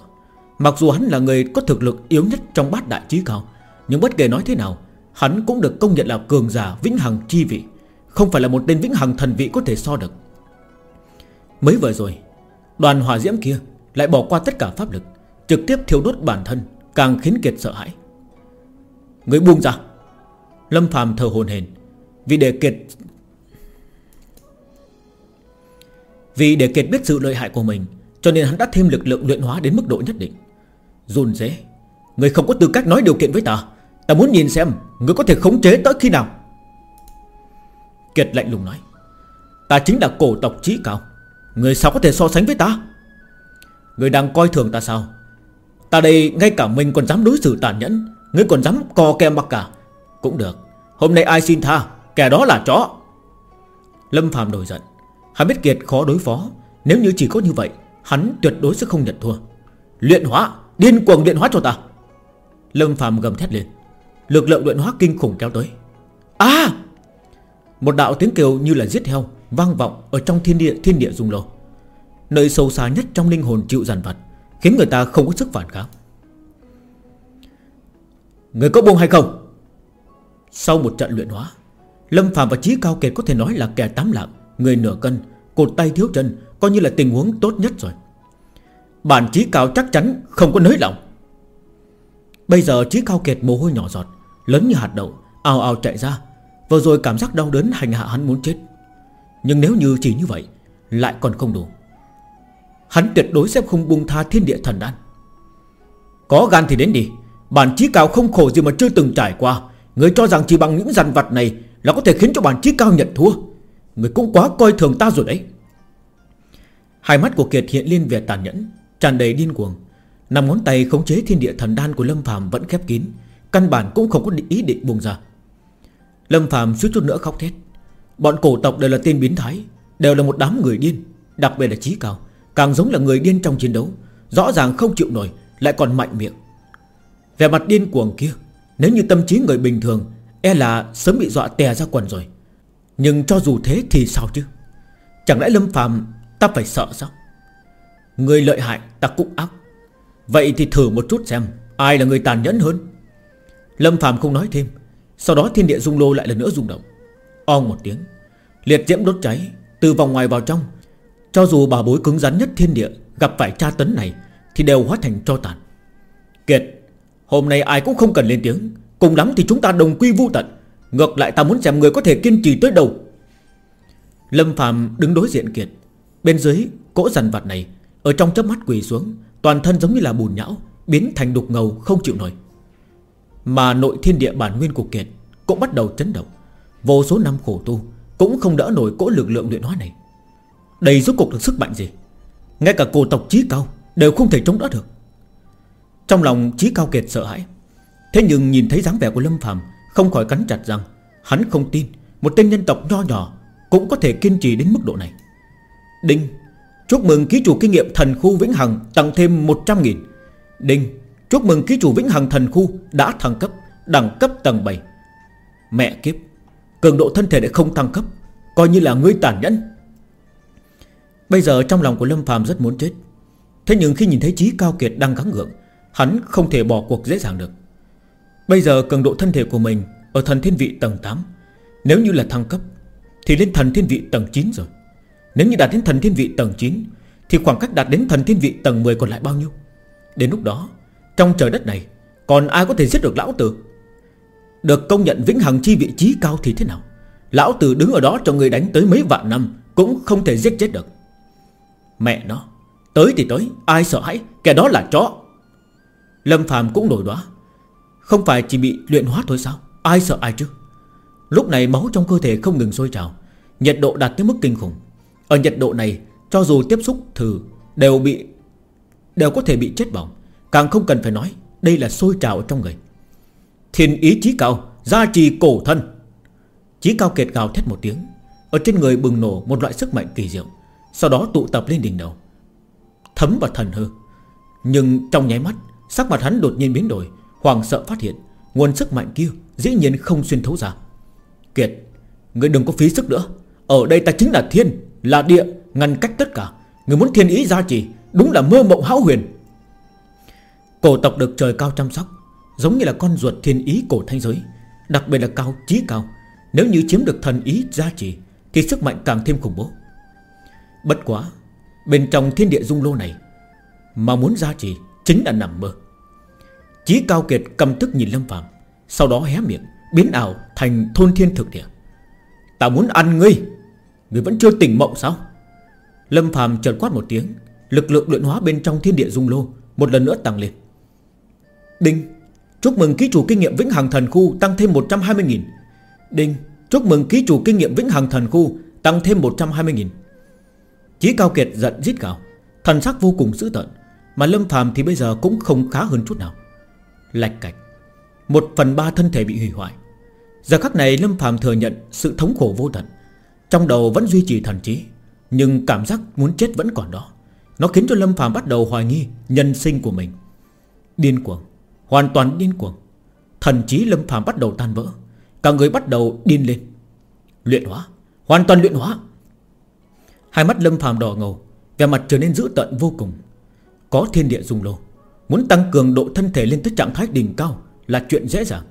Speaker 1: Mặc dù hắn là người có thực lực yếu nhất trong bát đại trí cao, Nhưng bất kể nói thế nào, Hắn cũng được công nhận là cường giả vĩnh hằng chi vị. Không phải là một tên vĩnh hằng thần vị có thể so được. Mới vừa rồi, Đoàn hòa diễm kia Lại bỏ qua tất cả pháp lực, Trực tiếp thiêu đốt bản thân, Càng khiến Kiệt sợ hãi. Người buông ra. Lâm phàm thở hồn hển, Vì để Kiệt Vì để Kiệt biết sự lợi hại của mình Cho nên hắn đã thêm lực lượng luyện hóa đến mức độ nhất định. Run dễ Người không có tư cách nói điều kiện với ta. Ta muốn nhìn xem Người có thể khống chế tới khi nào. Kiệt lạnh lùng nói. Ta chính là cổ tộc trí cao. Người sao có thể so sánh với ta? Người đang coi thường ta sao? Ta đây ngay cả mình còn dám đối xử tàn nhẫn. Người còn dám co kem mặc cả. Cũng được. Hôm nay ai xin tha? Kẻ đó là chó. Lâm Phạm nổi giận. Hắn biết Kiệt khó đối phó. Nếu như chỉ có như vậy, Hắn tuyệt đối sẽ không nhận thua. Luyện hóa, Điên cuồng luyện hóa cho ta. Lâm Phạm gầm thét lên. Lực lượng luyện hóa kinh khủng kéo tới. À! Một đạo tiếng kêu như là giết heo Vang vọng ở trong thiên địa thiên địa dung lô. Nơi sâu xa nhất trong linh hồn chịu giàn vật Khiến người ta không có sức phản kháng. Người có buông hay không? Sau một trận luyện hóa, Lâm Phạm và Chí Cao Kiệt có thể nói là kẻ tám lạng, Người nửa cân, Cột tay thiếu chân, Coi như là tình huống tốt nhất rồi. Bản Chí Cao chắc chắn không có nới lòng Bây giờ Chí Cao Kiệt mồ hôi nhỏ giọt, Lớn như hạt đậu ao ao chạy ra, Vừa rồi cảm giác đau đớn hành hạ hắn muốn chết. Nhưng nếu như chỉ như vậy, Lại còn không đủ. Hắn tuyệt đối sẽ không buông tha thiên địa thần đan. Có gan thì đến đi, Bản chí cao không khổ gì mà chưa từng trải qua Người cho rằng chỉ bằng những dàn vặt này Là có thể khiến cho bản chí cao nhận thua. Người cũng quá coi thường ta rồi đấy. Hai mắt của Kiệt hiện lên vẻ tàn nhẫn, tràn đầy điên cuồng. Nằm ngón tay khống chế thiên địa thần đan của Lâm Phàm vẫn khép kín, Căn bản cũng không có ý định buông ra. Lâm Phàm suýt chút nữa khóc thét. Bọn cổ tộc đều là tên biến thái, Đều là một đám người điên, Đặc biệt là trí cao, Càng giống là người điên trong chiến đấu, Rõ ràng không chịu nổi, Lại còn mạnh miệng. Về mặt điên cuồng kia nếu như tâm trí người bình thường E là sớm bị dọa tè ra quần rồi. Nhưng cho dù thế thì sao chứ? Chẳng lẽ Lâm Phàm ta phải sợ sao? Người lợi hại ta cũng ác. Vậy thì thử một chút xem, Ai là người tàn nhẫn hơn? Lâm phàm không nói thêm. Sau đó thiên địa dung lô lại lần nữa rung động. Ong một tiếng, Liệt diễm đốt cháy Từ vòng ngoài vào trong. Cho dù bà bối cứng rắn nhất thiên địa Gặp phải tra tấn này Thì đều hóa thành cho tàn. Kiệt! Hôm nay ai cũng không cần lên tiếng. Cùng lắm thì chúng ta đồng quy vu tận. Ngược lại ta muốn xem người có thể kiên trì tới đâu. Lâm Phạm đứng đối diện Kiệt. Bên dưới, cỗ rằn vặt này, Ở trong chớp mắt quỳ xuống, Toàn thân giống như là bùn nhão, Biến thành đục ngầu, không chịu nổi. Mà nội thiên địa bản nguyên của Kiệt Cũng bắt đầu chấn động. Vô số năm khổ tu Cũng không đỡ nổi cỗ lực lượng luyện hóa này. Đây rốt cuộc được sức mạnh gì? Ngay cả cổ tộc trí cao Đều không thể chống đỡ được. Trong lòng trí cao Kiệt sợ hãi. Thế nhưng nhìn thấy dáng vẻ của Lâm Phàm, Không khỏi cắn chặt rằng Hắn không tin, Một tên nhân tộc nho nhỏ Cũng có thể kiên trì đến mức độ này. Đinh, Chúc mừng ký chủ kinh nghiệm thần khu Vĩnh Hằng Tăng thêm 100.000 Đinh, Chúc mừng ký chủ Vĩnh Hằng thần khu Đã thăng cấp, Đẳng cấp tầng 7 Mẹ kiếp, Cường độ thân thể lại không thăng cấp, Coi như là ngươi tàn nhẫn. Bây giờ trong lòng của Lâm phàm rất muốn chết. Thế nhưng khi nhìn thấy Chí Cao Kiệt đang gắng gượng Hắn không thể bỏ cuộc dễ dàng được. Bây giờ cường độ thân thể của mình Ở thần thiên vị tầng 8 Nếu như là thăng cấp, Thì lên thần thiên vị tầng 9 rồi. Nếu như đạt đến thần thiên vị tầng 9 Thì khoảng cách đạt đến thần thiên vị tầng 10 còn lại bao nhiêu? Đến lúc đó, Trong trời đất này, Còn ai có thể giết được lão tử? Được công nhận vĩnh hằng chi vị trí cao thì thế nào? Lão tử đứng ở đó cho người đánh tới mấy vạn năm Cũng không thể giết chết được. Mẹ nó, Tới thì tới, Ai sợ hãi, Kẻ đó là chó. Lâm Phạm cũng nổi đoá. Không phải chỉ bị luyện hóa thôi sao? Ai sợ ai chứ? Lúc này máu trong cơ thể không ngừng sôi trào, Nhiệt độ đạt tới mức kinh khủng. Ở nhiệt độ này, Cho dù tiếp xúc thử, Đều bị, Đều có thể bị chết bỏng. Càng không cần phải nói, Đây là sôi trào trong người. Thiên ý chí cao, Gia trì cổ thân. Chí cao kiệt gào thét một tiếng, Ở trên người bừng nổ một loại sức mạnh kỳ diệu, Sau đó tụ tập lên đỉnh đầu. Thấm vào thần hư. Nhưng trong nháy mắt Sắc mặt hắn đột nhiên biến đổi Hoàng sợ phát hiện, Nguồn sức mạnh kia dĩ nhiên không xuyên thấu ra. Kiệt Người đừng có phí sức nữa. Ở đây ta chính là thiên, Là địa, Ngăn cách tất cả. Người muốn thiên ý gia trì, Đúng là mơ mộng hão huyền. Cổ tộc được trời cao chăm sóc, Giống như là con ruột thiên ý cổ thanh giới, Đặc biệt là cao trí cao. Nếu như chiếm được thần ý gia trì, Thì sức mạnh càng thêm khủng bố. Bất quá, Bên trong thiên địa dung lô này, Mà muốn gia trì Chính là nằm mơ. Chí cao kiệt cầm tức nhìn Lâm Phạm Sau đó hé miệng, Biến ảo thành thôn thiên thực địa. Ta muốn ăn ngươi Ngươi vẫn chưa tỉnh mộng sao? Lâm Phạm chợt quát một tiếng, Lực lượng luyện hóa bên trong thiên địa dung lô Một lần nữa tăng lên. Đinh, Chúc mừng ký chủ kinh nghiệm Vĩnh Hằng Thần Khu tăng thêm 120.000 Đinh, Chúc mừng ký chủ kinh nghiệm Vĩnh Hằng Thần Khu tăng thêm 120.000 Chí Cao Kiệt giận giết gào, Thần sắc vô cùng dữ tợn. Mà Lâm Phàm thì bây giờ cũng không khá hơn chút nào. Lạch cạch, Một phần ba thân thể bị hủy hoại. Giờ khắc này Lâm Phàm thừa nhận sự thống khổ vô tận. Trong đầu vẫn duy trì thần trí, Nhưng cảm giác muốn chết vẫn còn đó. Nó khiến cho Lâm Phàm bắt đầu hoài nghi Nhân sinh của mình. Điên cuồng, Hoàn toàn điên cuồng. Thần trí Lâm Phàm bắt đầu tan vỡ, Cả người bắt đầu điên lên. Luyện hóa, Hoàn toàn luyện hóa. Hai mắt Lâm Phàm đỏ ngầu, Vẻ mặt trở nên dữ tận vô cùng. Có thiên địa dung lô. Muốn tăng cường độ thân thể lên tới trạng thái đỉnh cao Là chuyện dễ dàng.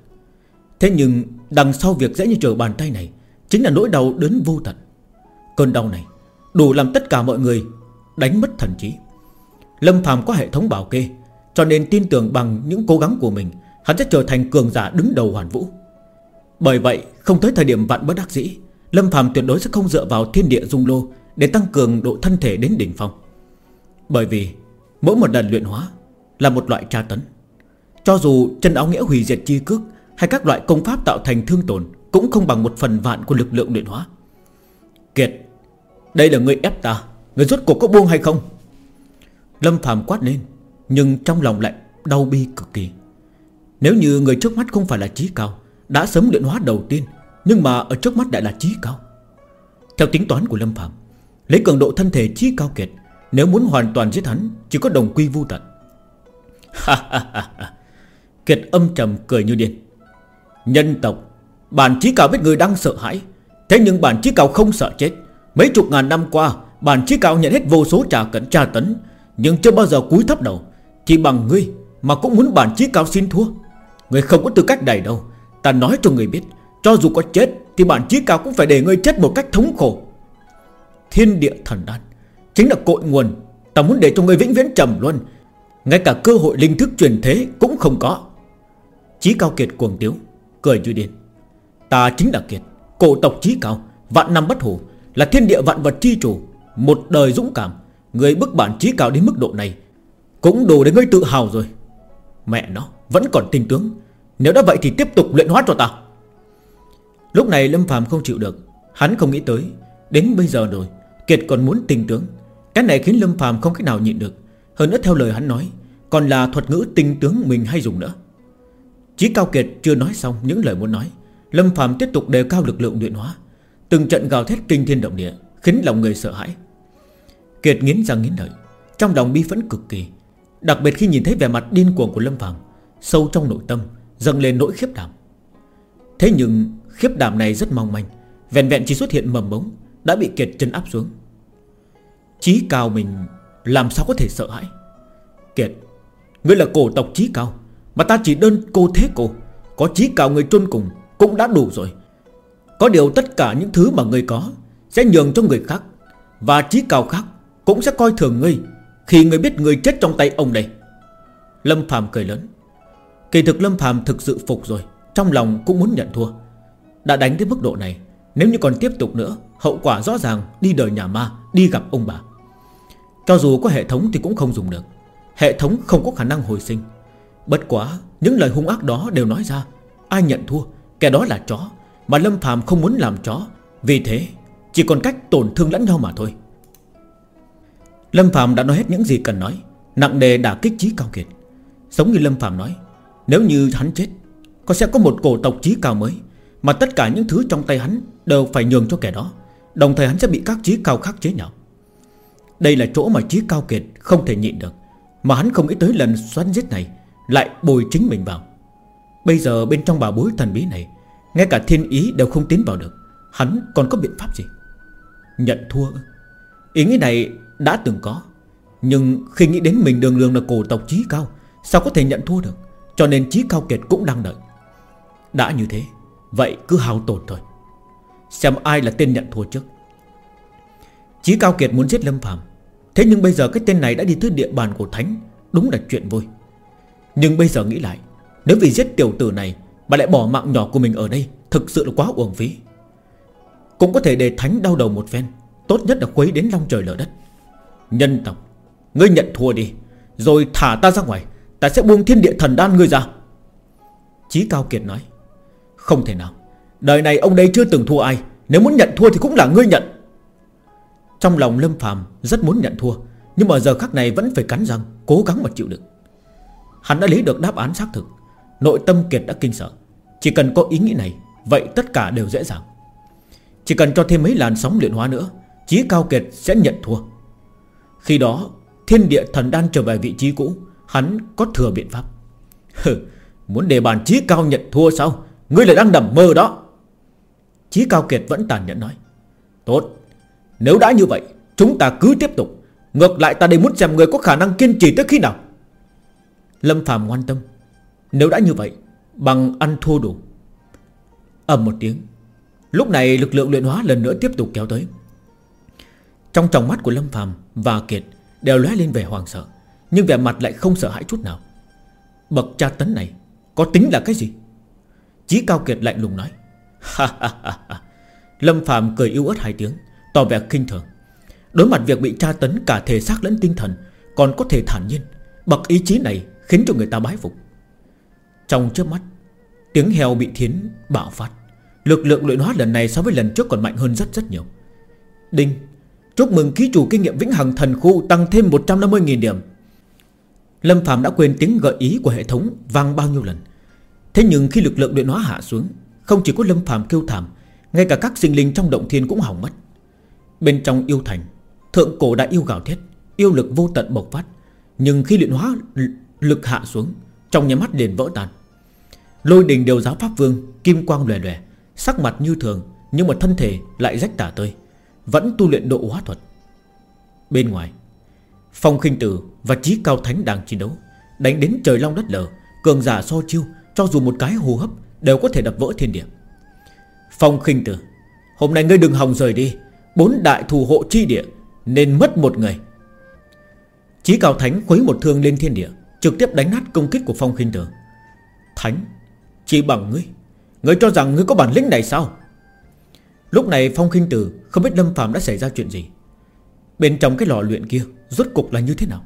Speaker 1: Thế nhưng đằng sau việc dễ như trở bàn tay này Chính là nỗi đau đớn vô tận. Cơn đau này Đủ làm tất cả mọi người Đánh mất thần trí. Lâm Phàm có hệ thống bảo kê, Cho nên tin tưởng bằng những cố gắng của mình, Hắn sẽ trở thành cường giả đứng đầu hoàn vũ. Bởi vậy, không tới thời điểm vạn bất đắc dĩ, Lâm Phàm tuyệt đối sẽ không dựa vào thiên địa dung lô Để tăng cường độ thân thể đến đỉnh phong. Bởi vì Mỗi một lần luyện hóa Là một loại tra tấn. Cho dù chân áo nghĩa hủy diệt chi cước Hay các loại công pháp tạo thành thương tổn Cũng không bằng một phần vạn của lực lượng luyện hóa. Kiệt, Đây là người ép ta, Người rốt cuộc có buông hay không? Lâm phàm quát lên, Nhưng trong lòng lại đau bi cực kỳ. Nếu như người trước mắt không phải là trí cao, Đã sớm luyện hóa đầu tiên, Nhưng mà ở trước mắt lại là trí cao. Theo tính toán của Lâm phàm, Lấy cường độ thân thể trí cao kiệt nếu muốn hoàn toàn giết hắn, Chỉ có đồng quy vu tận. Kiệt âm trầm cười như điên. Nhân tộc, Bản trí cao biết người đang sợ hãi. Thế nhưng bản trí cao không sợ chết. Mấy chục ngàn năm qua, Bản trí cao nhận hết vô số trà cẩn tra tấn. Nhưng chưa bao giờ cúi thấp đầu. Chỉ bằng ngươi mà cũng muốn bản trí cao xin thua. Ngươi không có tư cách này đâu. Ta nói cho người biết, Cho dù có chết, Thì bản trí cao cũng phải để ngươi chết một cách thống khổ. Thiên địa thần đan. Chính là cội nguồn. Ta muốn để cho ngươi vĩnh viễn trầm luôn Ngay cả cơ hội linh thức truyền thế cũng không có. Chí cao kiệt cuồng tiếu, Cười như điên. Ta chính là kiệt, Cổ tộc chí cao, Vạn năm bất hủ, Là thiên địa vạn vật chi chủ, Một đời dũng cảm. Người bức bản chí cao đến mức độ này, Cũng đủ để ngươi tự hào rồi. Mẹ nó, vẫn còn tinh tướng. Nếu đã vậy thì tiếp tục luyện hóa cho ta. Lúc này Lâm phàm không chịu được. Hắn không nghĩ tới. Đến bây giờ rồi, Kiệt còn muốn tình tướng. Cái này khiến Lâm phàm không cách nào nhịn được. Hơn nữa theo lời hắn nói, Còn là thuật ngữ tinh tướng mình hay dùng nữa. Chí Cao Kiệt chưa nói xong những lời muốn nói, Lâm phàm tiếp tục đề cao lực lượng luyện hóa. Từng trận gào thét kinh thiên động địa Khiến lòng người sợ hãi. Kiệt nghiến răng nghiến lợi, Trong lòng bi phẫn cực kỳ. Đặc biệt khi nhìn thấy vẻ mặt điên cuồng của Lâm phàm, Sâu trong nội tâm, Dâng lên nỗi khiếp đảm. Thế nhưng, khiếp đảm này rất mong manh, Vẹn vẹn chỉ xuất hiện mầm mống Đã bị Kiệt chân áp xuống. Chí cao mình làm sao có thể sợ hãi? Kiệt Ngươi là cổ tộc chí cao, Mà ta chỉ đơn cô thế cô. Có chí cao người trôn cùng Cũng đã đủ rồi. Có điều tất cả những thứ mà ngươi có Sẽ nhường cho người khác, Và chí cao khác Cũng sẽ coi thường ngươi Khi ngươi biết ngươi chết trong tay ông đây. Lâm Phạm cười lớn. Kỳ thực Lâm Phạm thực sự phục rồi, Trong lòng cũng muốn nhận thua. Đã đánh tới mức độ này, Nếu như còn tiếp tục nữa Hậu quả rõ ràng, đi đời nhà ma, Đi gặp ông bà. Cho dù có hệ thống thì cũng không dùng được. Hệ thống không có khả năng hồi sinh. Bất quá, những lời hung ác đó đều nói ra. Ai nhận thua? Kẻ đó là chó. Mà Lâm phàm không muốn làm chó. Vì thế, chỉ còn cách tổn thương lẫn nhau mà thôi. Lâm phàm đã nói hết những gì cần nói. Nặng đề đả kích trí cao kiệt. Giống như Lâm phàm nói, Nếu như hắn chết, Có sẽ có một cổ tộc trí cao mới, Mà tất cả những thứ trong tay hắn Đều phải nhường cho kẻ đó. Đồng thời hắn sẽ bị các trí cao khác chế nhạo Đây là chỗ mà trí cao kiệt Không thể nhịn được, Mà hắn không nghĩ tới lần xoắn giết này Lại bồi chính mình vào. Bây giờ bên trong bà bối thần bí này, Ngay cả thiên ý đều không tiến vào được, Hắn còn có biện pháp gì? Nhận thua Ý nghĩ này đã từng có, Nhưng khi nghĩ đến mình đường đường là cổ tộc trí cao, Sao có thể nhận thua được? Cho nên Chí Cao Kiệt cũng đang đợi. Đã như thế, Vậy cứ hao tổn thôi. Xem ai là tên nhận thua trước. Chí Cao Kiệt muốn giết Lâm Phạm Thế nhưng bây giờ cái tên này đã đi tới địa bàn của Thánh, Đúng là chuyện vui. Nhưng bây giờ nghĩ lại, Nếu vì giết tiểu tử này Mà lại bỏ mạng nhỏ của mình ở đây, Thực sự là quá uổng phí. Cũng có thể để Thánh đau đầu một phen, Tốt nhất là quấy đến long trời lở đất. Nhân tộc, Ngươi nhận thua đi, Rồi thả ta ra ngoài, Ta sẽ buông thiên địa thần đan ngươi ra. Chí Cao Kiệt nói, Không thể nào. Đời này ông đây chưa từng thua ai. Nếu muốn nhận thua thì cũng là ngươi nhận. Trong lòng Lâm Phàm rất muốn nhận thua Nhưng mà giờ khắc này vẫn phải cắn răng Cố gắng mà chịu đựng. Hắn đã lấy được đáp án xác thực. Nội tâm Kiệt đã kinh sợ. Chỉ cần có ý nghĩ này Vậy tất cả đều dễ dàng. Chỉ cần cho thêm mấy làn sóng luyện hóa nữa Chí Cao Kiệt sẽ nhận thua. Khi đó Thiên địa thần đan trở về vị trí cũ Hắn có thừa biện pháp. Hừ, Muốn để bàn trí cao nhận thua sao? Ngươi lại đang nằm mơ đó. Chí Cao Kiệt vẫn tàn nhẫn nói. Tốt, Nếu đã như vậy, Chúng ta cứ tiếp tục. Ngược lại ta đây muốn xem người có khả năng kiên trì tới khi nào. Lâm Phạm quan tâm. Nếu đã như vậy, Bằng ăn thua đủ. Ầm một tiếng. Lúc này lực lượng luyện hóa lần nữa tiếp tục kéo tới. Trong tròng mắt của Lâm Phạm và Kiệt Đều lóe lên vẻ hoàng sợ, nhưng vẻ mặt lại không sợ hãi chút nào. Bậc tra tấn này Có tính là cái gì? Chí Cao Kiệt lạnh lùng nói. [LAUGHS] Lâm Phạm cười yếu ớt hai tiếng, Tỏ vẻ kinh thường. Đối mặt việc bị tra tấn cả thể xác lẫn tinh thần, Còn có thể thản nhiên, Bậc ý chí này khiến cho người ta bái phục. Trong trước mắt, Tiếng heo bị thiến bạo phát. Lực lượng luyện hóa lần này so với lần trước còn mạnh hơn rất rất nhiều. Đinh, Chúc mừng ký chủ kinh nghiệm vĩnh hằng thần khu Tăng thêm 150.000 điểm. Lâm Phạm đã quên tiếng gợi ý của hệ thống vang bao nhiêu lần. Thế nhưng khi lực lượng luyện hóa hạ xuống không chỉ có Lâm phàm kêu thảm, Ngay cả các sinh linh trong động thiên cũng hỏng mất. Bên trong yêu thành, Thượng cổ đã yêu gào thét, Yêu lực vô tận bộc phát, Nhưng khi luyện hóa lực hạ xuống, Trong nhà mắt liền vỡ tan. Lôi đình đều giáo Pháp Vương, Kim quang lòe lòe, Sắc mặt như thường, Nhưng mà thân thể lại rách tả tơi, Vẫn tu luyện độ hóa thuật. Bên ngoài, Phong khinh tử và Chí Cao Thánh đang chiến đấu, Đánh đến trời long đất lở, Cường giả so chiêu, Cho dù một cái hô hấp Đều có thể đập vỡ thiên địa. Phong khinh tử, Hôm nay ngươi đừng hòng rời đi. Bốn đại thủ hộ chi địa, Nên mất một người. Chí Cao Thánh khuấy một thương lên thiên địa, Trực tiếp đánh nát công kích của Phong khinh tử. Thánh, Chỉ bằng ngươi. Ngươi cho rằng ngươi có bản lĩnh này sao? Lúc này Phong khinh tử Không biết Lâm Phạm đã xảy ra chuyện gì. Bên trong cái lò luyện kia, Rốt cục là như thế nào?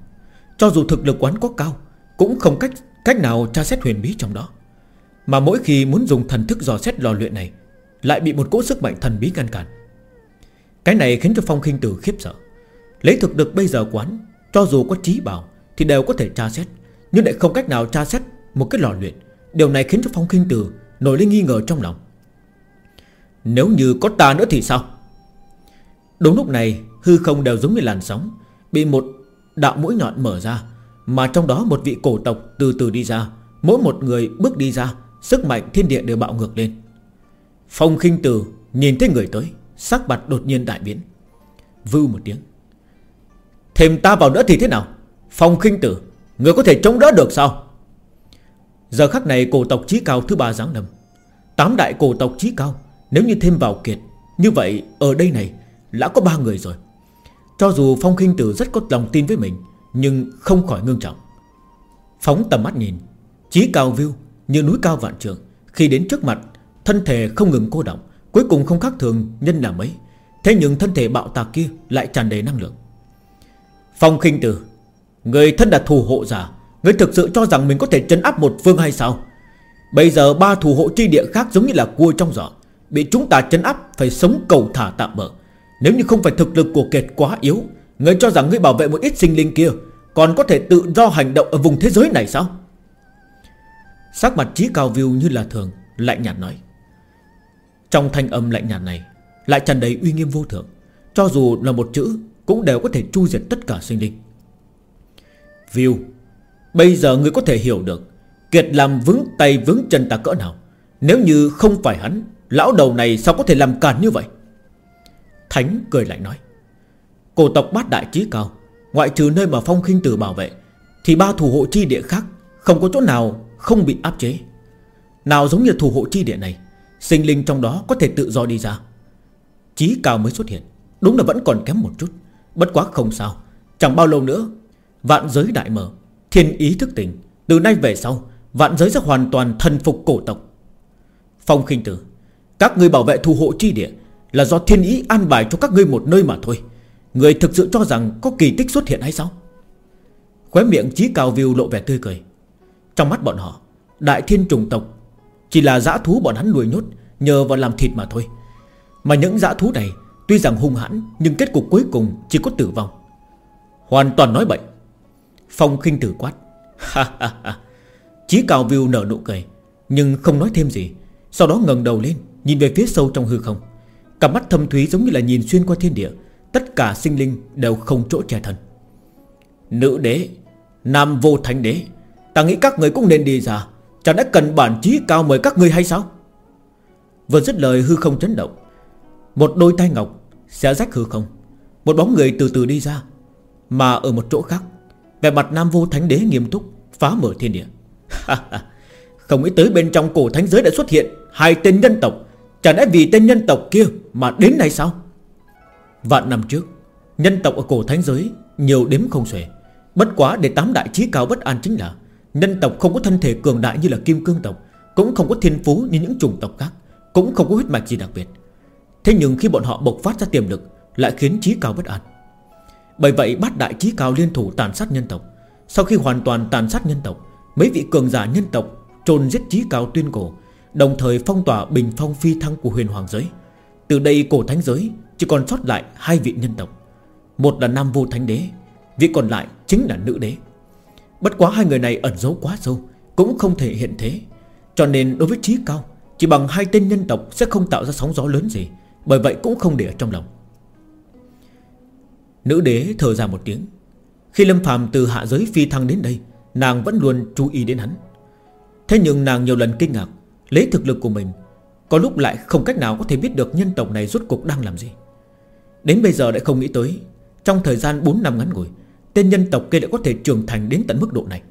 Speaker 1: Cho dù thực lực quán có cao, Cũng không cách cách nào tra xét huyền bí trong đó. Mà mỗi khi muốn dùng thần thức dò xét lò luyện này, Lại bị một cỗ sức mạnh thần bí ngăn cản. Cái này khiến cho Phong khinh Tử khiếp sợ. Lấy thực lực bây giờ quán, Cho dù có trí bảo Thì đều có thể tra xét, Nhưng lại không cách nào tra xét một cái lò luyện. Điều này khiến cho Phong khinh Tử nổi lên nghi ngờ trong lòng. Nếu như có ta nữa thì sao? Đúng lúc này, Hư không đều giống như làn sóng, Bị một đạo mũi nhọn mở ra, Mà trong đó một vị cổ tộc từ từ đi ra, Mỗi một người bước đi ra Sức mạnh thiên địa đều bạo ngược lên. Phong khinh tử nhìn thấy người tới, Sắc mặt đột nhiên đại biến. Vư một tiếng. Thêm ta vào nữa thì thế nào? Phong khinh tử Người có thể chống đỡ được sao? Giờ khắc này cổ tộc trí cao thứ ba giáng lâm. Tám đại cổ tộc trí cao, Nếu như thêm vào kiệt, Như vậy ở đây này đã có ba người rồi. Cho dù Phong khinh tử rất có lòng tin với mình, Nhưng không khỏi ngưng trọng. Phóng tầm mắt nhìn, Chí cao view như núi cao vạn trường Khi đến trước mặt, Thân thể không ngừng cô động, Cuối cùng không khác thường nhân là mấy. Thế nhưng thân thể bạo tạc kia lại tràn đầy năng lượng. Phong khinh tử, Người thân là thù hộ giả, Người thực sự cho rằng mình có thể trấn áp một phương hay sao? Bây giờ ba thủ hộ chi địa khác giống như là cua trong giỏ, Bị chúng ta trấn áp Phải sống cầu thả tạm bỡ Nếu như không phải thực lực của kệt quá yếu, Người cho rằng người bảo vệ một ít sinh linh kia Còn có thể tự do hành động ở vùng thế giới này sao? Sắc mặt trí cao view như là thường, Lạnh nhạt nói. Trong thanh âm lạnh nhạt này, Lại tràn đầy uy nghiêm vô thượng. Cho dù là một chữ, Cũng đều có thể chu diệt tất cả sinh linh. View Bây giờ ngươi có thể hiểu được Kiệt làm vững tay vững chân ta cỡ nào. Nếu như không phải hắn, Lão đầu này sao có thể làm càn như vậy? Thánh cười lạnh nói. Cổ tộc bát đại trí cao, Ngoại trừ nơi mà phong khinh tử bảo vệ, Thì ba thủ hộ chi địa khác Không có chỗ nào không bị áp chế. Nào giống như thủ hộ chi địa này, Sinh linh trong đó có thể tự do đi ra. Chí cao mới xuất hiện, Đúng là vẫn còn kém một chút, Bất quá không sao. Chẳng bao lâu nữa, Vạn giới đại mở, Thiên ý thức tỉnh. Từ nay về sau, Vạn giới sẽ hoàn toàn thần phục cổ tộc. Phong khinh tử, Các ngươi bảo vệ thủ hộ chi địa Là do thiên ý an bài cho các ngươi một nơi mà thôi. Người thực sự cho rằng có kỳ tích xuất hiện hay sao? Khóe miệng Chí cao view lộ vẻ tươi cười. Trong mắt bọn họ, Đại thiên trùng tộc Chỉ là dã thú bọn hắn nuôi nhốt, Nhờ vào làm thịt mà thôi. Mà những dã thú này Tuy rằng hung hãn, Nhưng kết cục cuối cùng chỉ có tử vong. Hoàn toàn nói bệnh Phong khinh tử quát. Chí cao view nở nụ cười, Nhưng không nói thêm gì, Sau đó ngẩng đầu lên, Nhìn về phía sâu trong hư không. Cặp mắt thâm thúy giống như là nhìn xuyên qua thiên địa, Tất cả sinh linh đều không chỗ che thân. Nữ đế, Nam vô thánh đế Ta nghĩ các người cũng nên đi ra. Chẳng đã cần bản chí cao mời các người hay sao? Vừa dứt lời hư không chấn động. Một đôi tay ngọc Sẽ rách hư không. Một bóng người từ từ đi ra, Mà ở một chỗ khác. Về mặt Nam vô thánh đế nghiêm túc, Phá mở thiên địa. Không nghĩ tới bên trong cổ thánh giới đã xuất hiện Hai tên nhân tộc. Chẳng lẽ vì tên nhân tộc kia mà đến này sao? Vạn năm trước, Nhân tộc ở cổ thánh giới Nhiều đếm không xuể. Bất quá để tám đại trí cao bất an chính là Nhân tộc không có thân thể cường đại như là kim cương tộc, Cũng không có thiên phú như những chủng tộc khác, Cũng không có huyết mạch gì đặc biệt. Thế nhưng khi bọn họ bộc phát ra tiềm lực, Lại khiến trí cao bất an. Bởi vậy bát đại trí cao liên thủ tàn sát nhân tộc. Sau khi hoàn toàn tàn sát nhân tộc, Mấy vị cường giả nhân tộc trồn giết trí cao tuyên cổ, Đồng thời phong tỏa bình phong phi thăng của huyền hoàng giới. Từ đây cổ thánh giới Chỉ còn sót lại hai vị nhân tộc. Một là nam vô thánh đế, Vị còn lại chính là nữ đế. Bất quá hai người này ẩn giấu quá sâu, Cũng không thể hiện thế. Cho nên đối với trí cao, Chỉ bằng hai tên nhân tộc sẽ không tạo ra sóng gió lớn gì, Bởi vậy cũng không để ở trong lòng. Nữ đế thở ra một tiếng. Khi Lâm phàm từ hạ giới phi thăng đến đây, Nàng vẫn luôn chú ý đến hắn. Thế nhưng nàng nhiều lần kinh ngạc, Lấy thực lực của mình, Có lúc lại không cách nào có thể biết được nhân tộc này rốt cuộc đang làm gì. Đến bây giờ lại không nghĩ tới, Trong thời gian 4 năm ngắn ngủi Tên nhân tộc kia đã có thể trưởng thành đến tận mức độ này.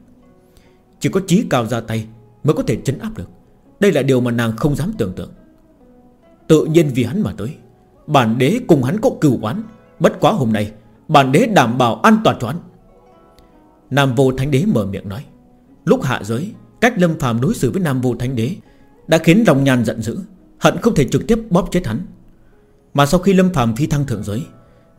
Speaker 1: Chỉ có trí cao ra tay Mới có thể chấn áp được. Đây là điều mà nàng không dám tưởng tượng. Tự nhiên vì hắn mà tới, Bản đế cùng hắn có cửu oán. Bất quá hôm nay, Bản đế đảm bảo an toàn cho hắn. Nam vô thánh đế mở miệng nói, Lúc hạ giới, Cách lâm phàm đối xử với Nam vô thánh đế Đã khiến lòng nhàn giận dữ, Hận không thể trực tiếp bóp chết hắn. Mà sau khi lâm phàm phi thăng thượng giới,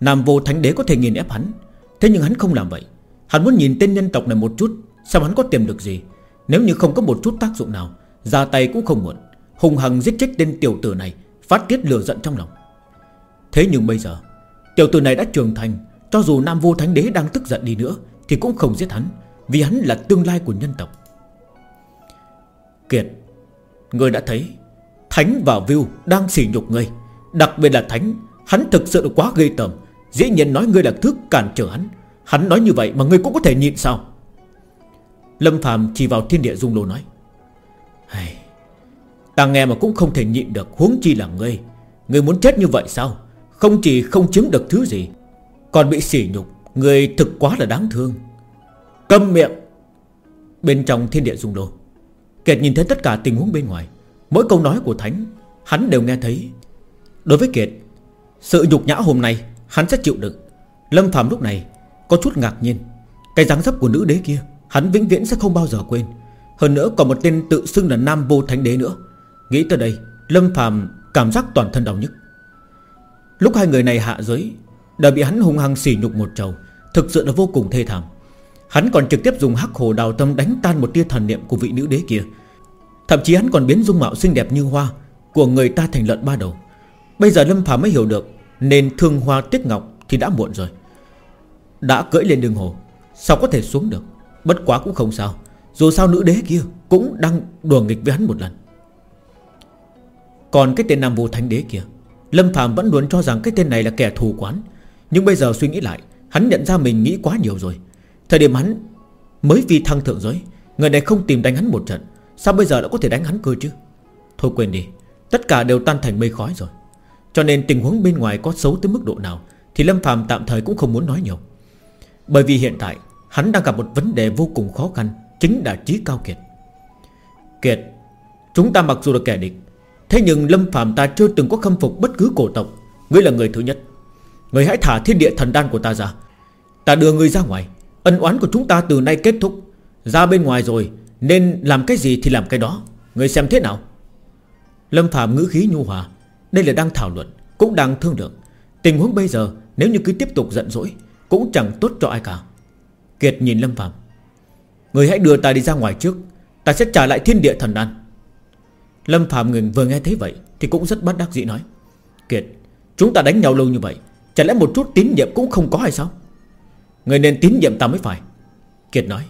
Speaker 1: Nam vô thánh đế có thể nghiền ép hắn Thế nhưng hắn không làm vậy. Hắn muốn nhìn tên nhân tộc này một chút, Xem hắn có tiềm được gì. Nếu như không có một chút tác dụng nào, Ra tay cũng không muộn. Hùng hằng giết chết tên tiểu tử này, Phát tiết lửa giận trong lòng. Thế nhưng bây giờ, Tiểu tử này đã trưởng thành, Cho dù Nam Vô Thánh Đế đang tức giận đi nữa, Thì cũng không giết hắn, Vì hắn là tương lai của nhân tộc. Kiệt Người đã thấy, Thánh và Viu đang sỉ nhục ngươi. Đặc biệt là Thánh, Hắn thực sự quá ghê tởm. Dĩ nhiên nói ngươi là thức cản trở hắn. Hắn nói như vậy mà ngươi cũng có thể nhịn sao? Lâm Phạm chỉ vào thiên địa dung lô nói hey, Ta nghe mà cũng không thể nhịn được Huống chi là ngươi. Ngươi muốn chết như vậy sao? Không chỉ không chiếm được thứ gì Còn bị sỉ nhục. Ngươi thực quá là đáng thương. Câm miệng Bên trong thiên địa dung lô. Kiệt nhìn thấy tất cả tình huống bên ngoài Mỗi câu nói của Thánh Hắn đều nghe thấy. Đối với Kiệt Sự nhục nhã hôm nay Hắn sẽ chịu đựng. Lâm Phạm lúc này Có chút ngạc nhiên. Cái dáng dấp của nữ đế kia, Hắn vĩnh viễn sẽ không bao giờ quên. Hơn nữa còn một tên tự xưng là Nam Vô Thánh Đế nữa. Nghĩ tới đây, Lâm Phạm cảm giác toàn thân đau nhức. Lúc hai người này hạ giới, Đã bị hắn hung hăng xỉ nhục một trầu Thực sự là vô cùng thê thảm. Hắn còn trực tiếp dùng hắc hồ đào tâm đánh tan một tia thần niệm của vị nữ đế kia. Thậm chí hắn còn biến dung mạo xinh đẹp như hoa Của người ta thành lợn ba đầu. Bây giờ Lâm Phạm mới hiểu được nên thương hoa tiếc ngọc thì đã muộn rồi. Đã cưỡi lên đường hồ, Sao có thể xuống được? Bất quá cũng không sao. Dù sao nữ đế kia cũng đang đùa nghịch với hắn một lần. Còn cái tên Nam vũ Thánh Đế kia, Lâm Phạm vẫn luôn cho rằng cái tên này là kẻ thù quán. Nhưng bây giờ suy nghĩ lại, Hắn nhận ra mình nghĩ quá nhiều rồi. Thời điểm hắn mới vì thăng thượng giới, Người này không tìm đánh hắn một trận. Sao bây giờ đã có thể đánh hắn cơ chứ? Thôi quên đi, Tất cả đều tan thành mây khói rồi. Cho nên tình huống bên ngoài có xấu tới mức độ nào Thì Lâm Phạm tạm thời cũng không muốn nói nhiều. Bởi vì hiện tại, Hắn đang gặp một vấn đề vô cùng khó khăn, Chính là trí cao kiệt. Kiệt, Chúng ta mặc dù là kẻ địch, Thế nhưng Lâm Phạm ta chưa từng có khâm phục bất cứ cổ tộc. Ngươi là người thứ nhất. Ngươi hãy thả thiên địa thần đan của ta ra. Ta đưa ngươi ra ngoài. Ân oán của chúng ta từ nay kết thúc. Ra bên ngoài rồi, Nên làm cái gì thì làm cái đó. Ngươi xem thế nào? Lâm Phạm ngữ khí nhu hòa. Đây là đang thảo luận, Cũng đang thương lượng. Tình huống bây giờ, nếu như cứ tiếp tục giận dỗi, Cũng chẳng tốt cho ai cả. Kiệt nhìn Lâm Phạm Người hãy đưa ta đi ra ngoài trước, Ta sẽ trả lại thiên địa thần đan. Lâm Phạm ngừng vừa nghe thấy vậy, Thì cũng rất bất đắc dĩ nói. Kiệt, Chúng ta đánh nhau lâu như vậy Chả lẽ một chút tín nhiệm cũng không có hay sao? Người nên tín nhiệm ta mới phải. Kiệt nói.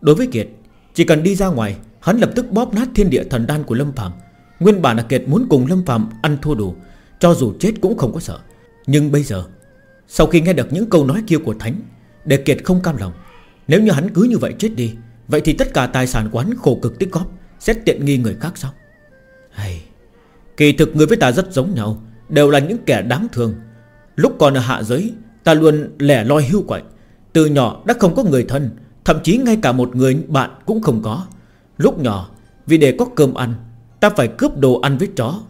Speaker 1: Đối với Kiệt, Chỉ cần đi ra ngoài, Hắn lập tức bóp nát thiên địa thần đan của Lâm Phạm Nguyên bản là Kiệt muốn cùng Lâm Phạm ăn thua đủ, Cho dù chết cũng không có sợ. Nhưng bây giờ, Sau khi nghe được những câu nói kia của Thánh, Để Kiệt không cam lòng, Nếu như hắn cứ như vậy chết đi, Vậy thì tất cả tài sản quán khổ cực tích góp Sẽ tiện nghi người khác sao? Hay, Kỳ thực người với ta rất giống nhau, Đều là những kẻ đáng thương. Lúc còn ở hạ giới, Ta luôn lẻ loi hưu quạnh. Từ nhỏ đã không có người thân, Thậm chí ngay cả một người bạn cũng không có. Lúc nhỏ, Vì để có cơm ăn Ta phải cướp đồ ăn với chó.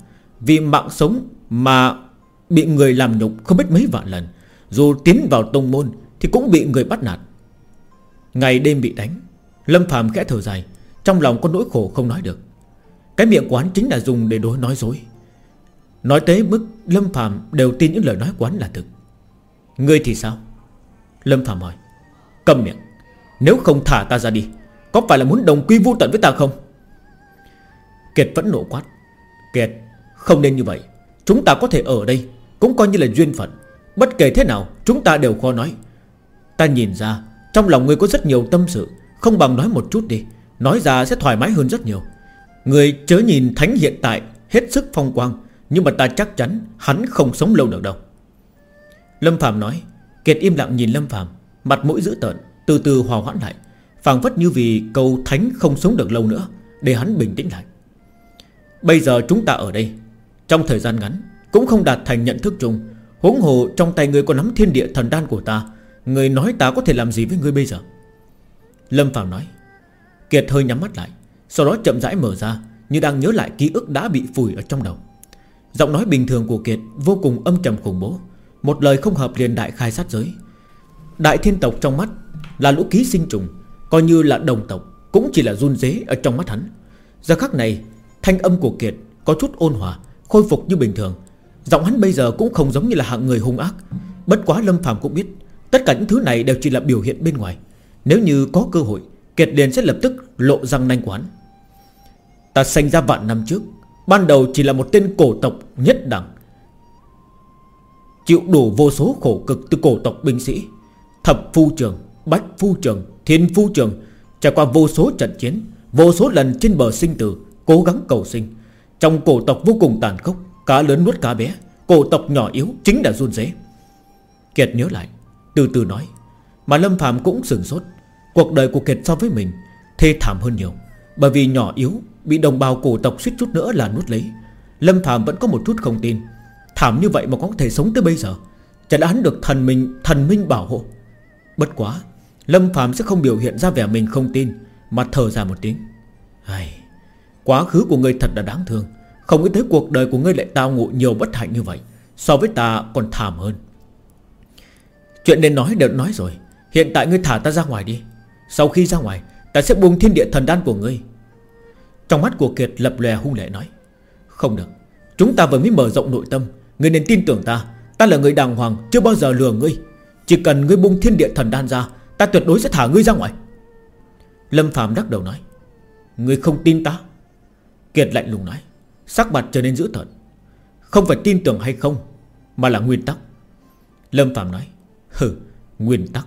Speaker 1: Vì mạng sống mà Bị người làm nhục không biết mấy vạn lần. Dù tiến vào tông môn Thì cũng bị người bắt nạt. Ngày đêm bị đánh, Lâm Phạm khẽ thở dài, Trong lòng có nỗi khổ không nói được. Cái miệng quán chính là dùng để đối nói dối. Nói tới mức Lâm Phạm đều tin những lời nói quán là thực. Ngươi thì sao? Lâm Phạm hỏi. Cầm miệng. Nếu không thả ta ra đi, Có phải là muốn đồng quy vô tận với ta không? Kiệt vẫn nộ quát. Kiệt, không nên như vậy. Chúng ta có thể ở đây, Cũng coi như là duyên phận. Bất kể thế nào, chúng ta đều khó nói. Ta nhìn ra, Trong lòng ngươi có rất nhiều tâm sự. Không bằng nói một chút đi. Nói ra sẽ thoải mái hơn rất nhiều. Người chớ nhìn thánh hiện tại, Hết sức phong quang. Nhưng mà ta chắc chắn, hắn không sống lâu được đâu. Lâm Phạm nói. Kiệt im lặng nhìn Lâm Phạm Mặt mũi dữ tợn, Từ từ hòa hoãn lại. Phảng phất như vì câu thánh không sống được lâu nữa, Để hắn bình tĩnh lại. Bây giờ chúng ta ở đây. Trong thời gian ngắn, Cũng không đạt thành nhận thức chung, Huống hồ trong tay người có nắm thiên địa thần đan của ta, Người nói ta có thể làm gì với ngươi bây giờ? Lâm Phạm nói. Kiệt hơi nhắm mắt lại, Sau đó chậm rãi mở ra, Như đang nhớ lại ký ức đã bị phủi ở trong đầu. Giọng nói bình thường của Kiệt Vô cùng âm trầm khủng bố, Một lời không hợp liền đại khai sát giới. Đại thiên tộc trong mắt Là lũ ký sinh trùng, Coi như là đồng tộc, Cũng chỉ là run dế ở trong mắt hắn. Giờ khắc này Thanh âm của Kiệt có chút ôn hòa, Khôi phục như bình thường. Giọng hắn bây giờ cũng không giống như là hạng người hung ác. Bất quá Lâm Phạm cũng biết, Tất cả những thứ này đều chỉ là biểu hiện bên ngoài. Nếu như có cơ hội, Kiệt liền sẽ lập tức lộ răng nanh quán. Ta sinh ra vạn năm trước, Ban đầu chỉ là một tên cổ tộc nhất đẳng. Chịu đủ vô số khổ cực từ cổ tộc binh sĩ, Thập phu trường, Bách phu trường, Thiên phu trường, Trải qua vô số trận chiến, Vô số lần trên bờ sinh tử Cố gắng cầu sinh. Trong cổ tộc vô cùng tàn khốc Cá lớn nuốt cá bé Cổ tộc nhỏ yếu chính là run rế. Kiệt nhớ lại Từ từ nói Mà Lâm Phạm cũng sửng sốt. Cuộc đời của Kiệt so với mình Thê thảm hơn nhiều. Bởi vì nhỏ yếu Bị đồng bào cổ tộc suýt chút nữa là nuốt lấy. Lâm Phạm vẫn có một chút không tin. Thảm như vậy mà có thể sống tới bây giờ. Chẳng đã hắn được thần mình thần minh bảo hộ? Bất quá Lâm Phạm sẽ không biểu hiện ra vẻ mình không tin Mà thở ra một tiếng. Ai, Quá khứ của ngươi thật là đáng thương. Không nghĩ tới cuộc đời của ngươi lại tao ngộ nhiều bất hạnh như vậy. So với ta còn thảm hơn. Chuyện nên nói đều nói rồi. Hiện tại ngươi thả ta ra ngoài đi. Sau khi ra ngoài, Ta sẽ buông thiên địa thần đan của ngươi. Trong mắt của Kiệt lập lè hung lệ nói, Không được. Chúng ta vừa mới mở rộng nội tâm. Ngươi nên tin tưởng ta. Ta là người đàng hoàng, Chưa bao giờ lừa ngươi. Chỉ cần ngươi buông thiên địa thần đan ra, Ta tuyệt đối sẽ thả ngươi ra ngoài. Lâm Phạm đắc đầu nói, Ngươi không tin ta? Kiệt lạnh lùng nói. Sắc mặt trở nên dữ tợn. Không phải tin tưởng hay không, Mà là nguyên tắc. Lâm Phạm nói. Hừ, nguyên tắc.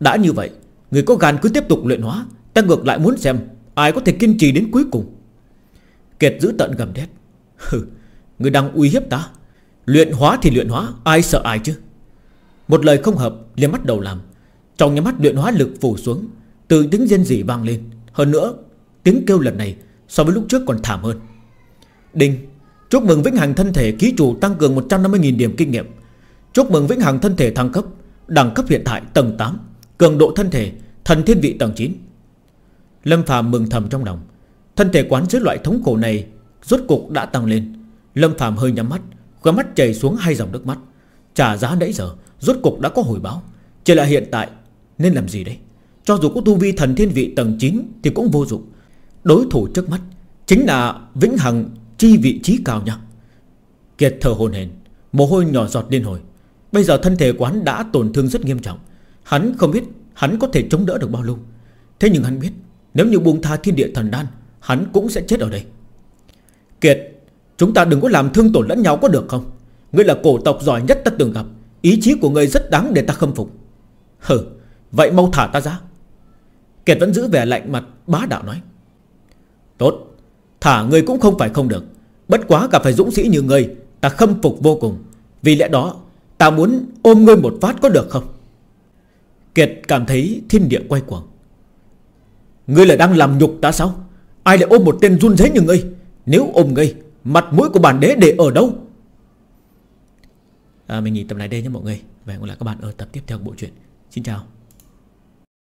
Speaker 1: Đã như vậy, Người có gan cứ tiếp tục luyện hóa. Ta ngược lại muốn xem Ai có thể kiên trì đến cuối cùng. Kiệt giữ tận gầm đét Hừ, Người đang uy hiếp ta. Luyện hóa thì luyện hóa, Ai sợ ai chứ? Một lời không hợp, liền bắt đầu làm. Trong nhà mắt luyện hóa lực phủ xuống, Từ tiếng dân dị vang lên. Hơn nữa, Tiếng kêu lần này So với lúc trước còn thảm hơn. Đinh, Chúc mừng Vĩnh Hằng thân thể ký chủ tăng cường 150.000 điểm kinh nghiệm. Chúc mừng Vĩnh Hằng thân thể thăng cấp, Đẳng cấp hiện tại tầng 8 Cường độ thân thể, Thần thiên vị tầng 9 Lâm Phạm mừng thầm trong lòng. Thân thể quán dưới loại thống khổ này Rốt cục đã tăng lên. Lâm Phạm hơi nhắm mắt, Khóe mắt chảy xuống hai dòng nước mắt. Trả giá nãy giờ, Rốt cục đã có hồi báo. Chỉ là hiện tại, Nên làm gì đây? Cho dù có tu vi thần thiên vị tầng 9 Thì cũng vô dụng. Đối thủ trước mắt Chính là Vĩnh Hằng chi vị trí cao nha Kiệt thở hồn hển, Mồ hôi nhỏ giọt liên hồi. Bây giờ thân thể của hắn đã tổn thương rất nghiêm trọng. Hắn không biết hắn có thể chống đỡ được bao lâu. Thế nhưng hắn biết, Nếu như buông tha thiên địa thần đan, Hắn cũng sẽ chết ở đây. Kiệt, Chúng ta đừng có làm thương tổn lẫn nhau có được không? Ngươi là cổ tộc giỏi nhất ta từng gặp. Ý chí của ngươi rất đáng để ta khâm phục. Hừ, Vậy mau thả ta ra. Kiệt vẫn giữ vẻ lạnh mặt, bá đạo nói. Tốt. Thả ngươi cũng không phải không được. Bất quá gặp phải dũng sĩ như ngươi Ta khâm phục vô cùng. Vì lẽ đó Ta muốn ôm ngươi một phát có được không? Kiệt cảm thấy thiên địa quay cuồng. Ngươi là đang làm nhục ta sao? Ai lại ôm một tên run rế như ngươi? Nếu ôm ngươi Mặt mũi của bản đế để ở đâu? À, Mình nghỉ tập này đây nhé mọi người. Và hẹn gặp lại các bạn ở tập tiếp theo của bộ truyện. Xin chào.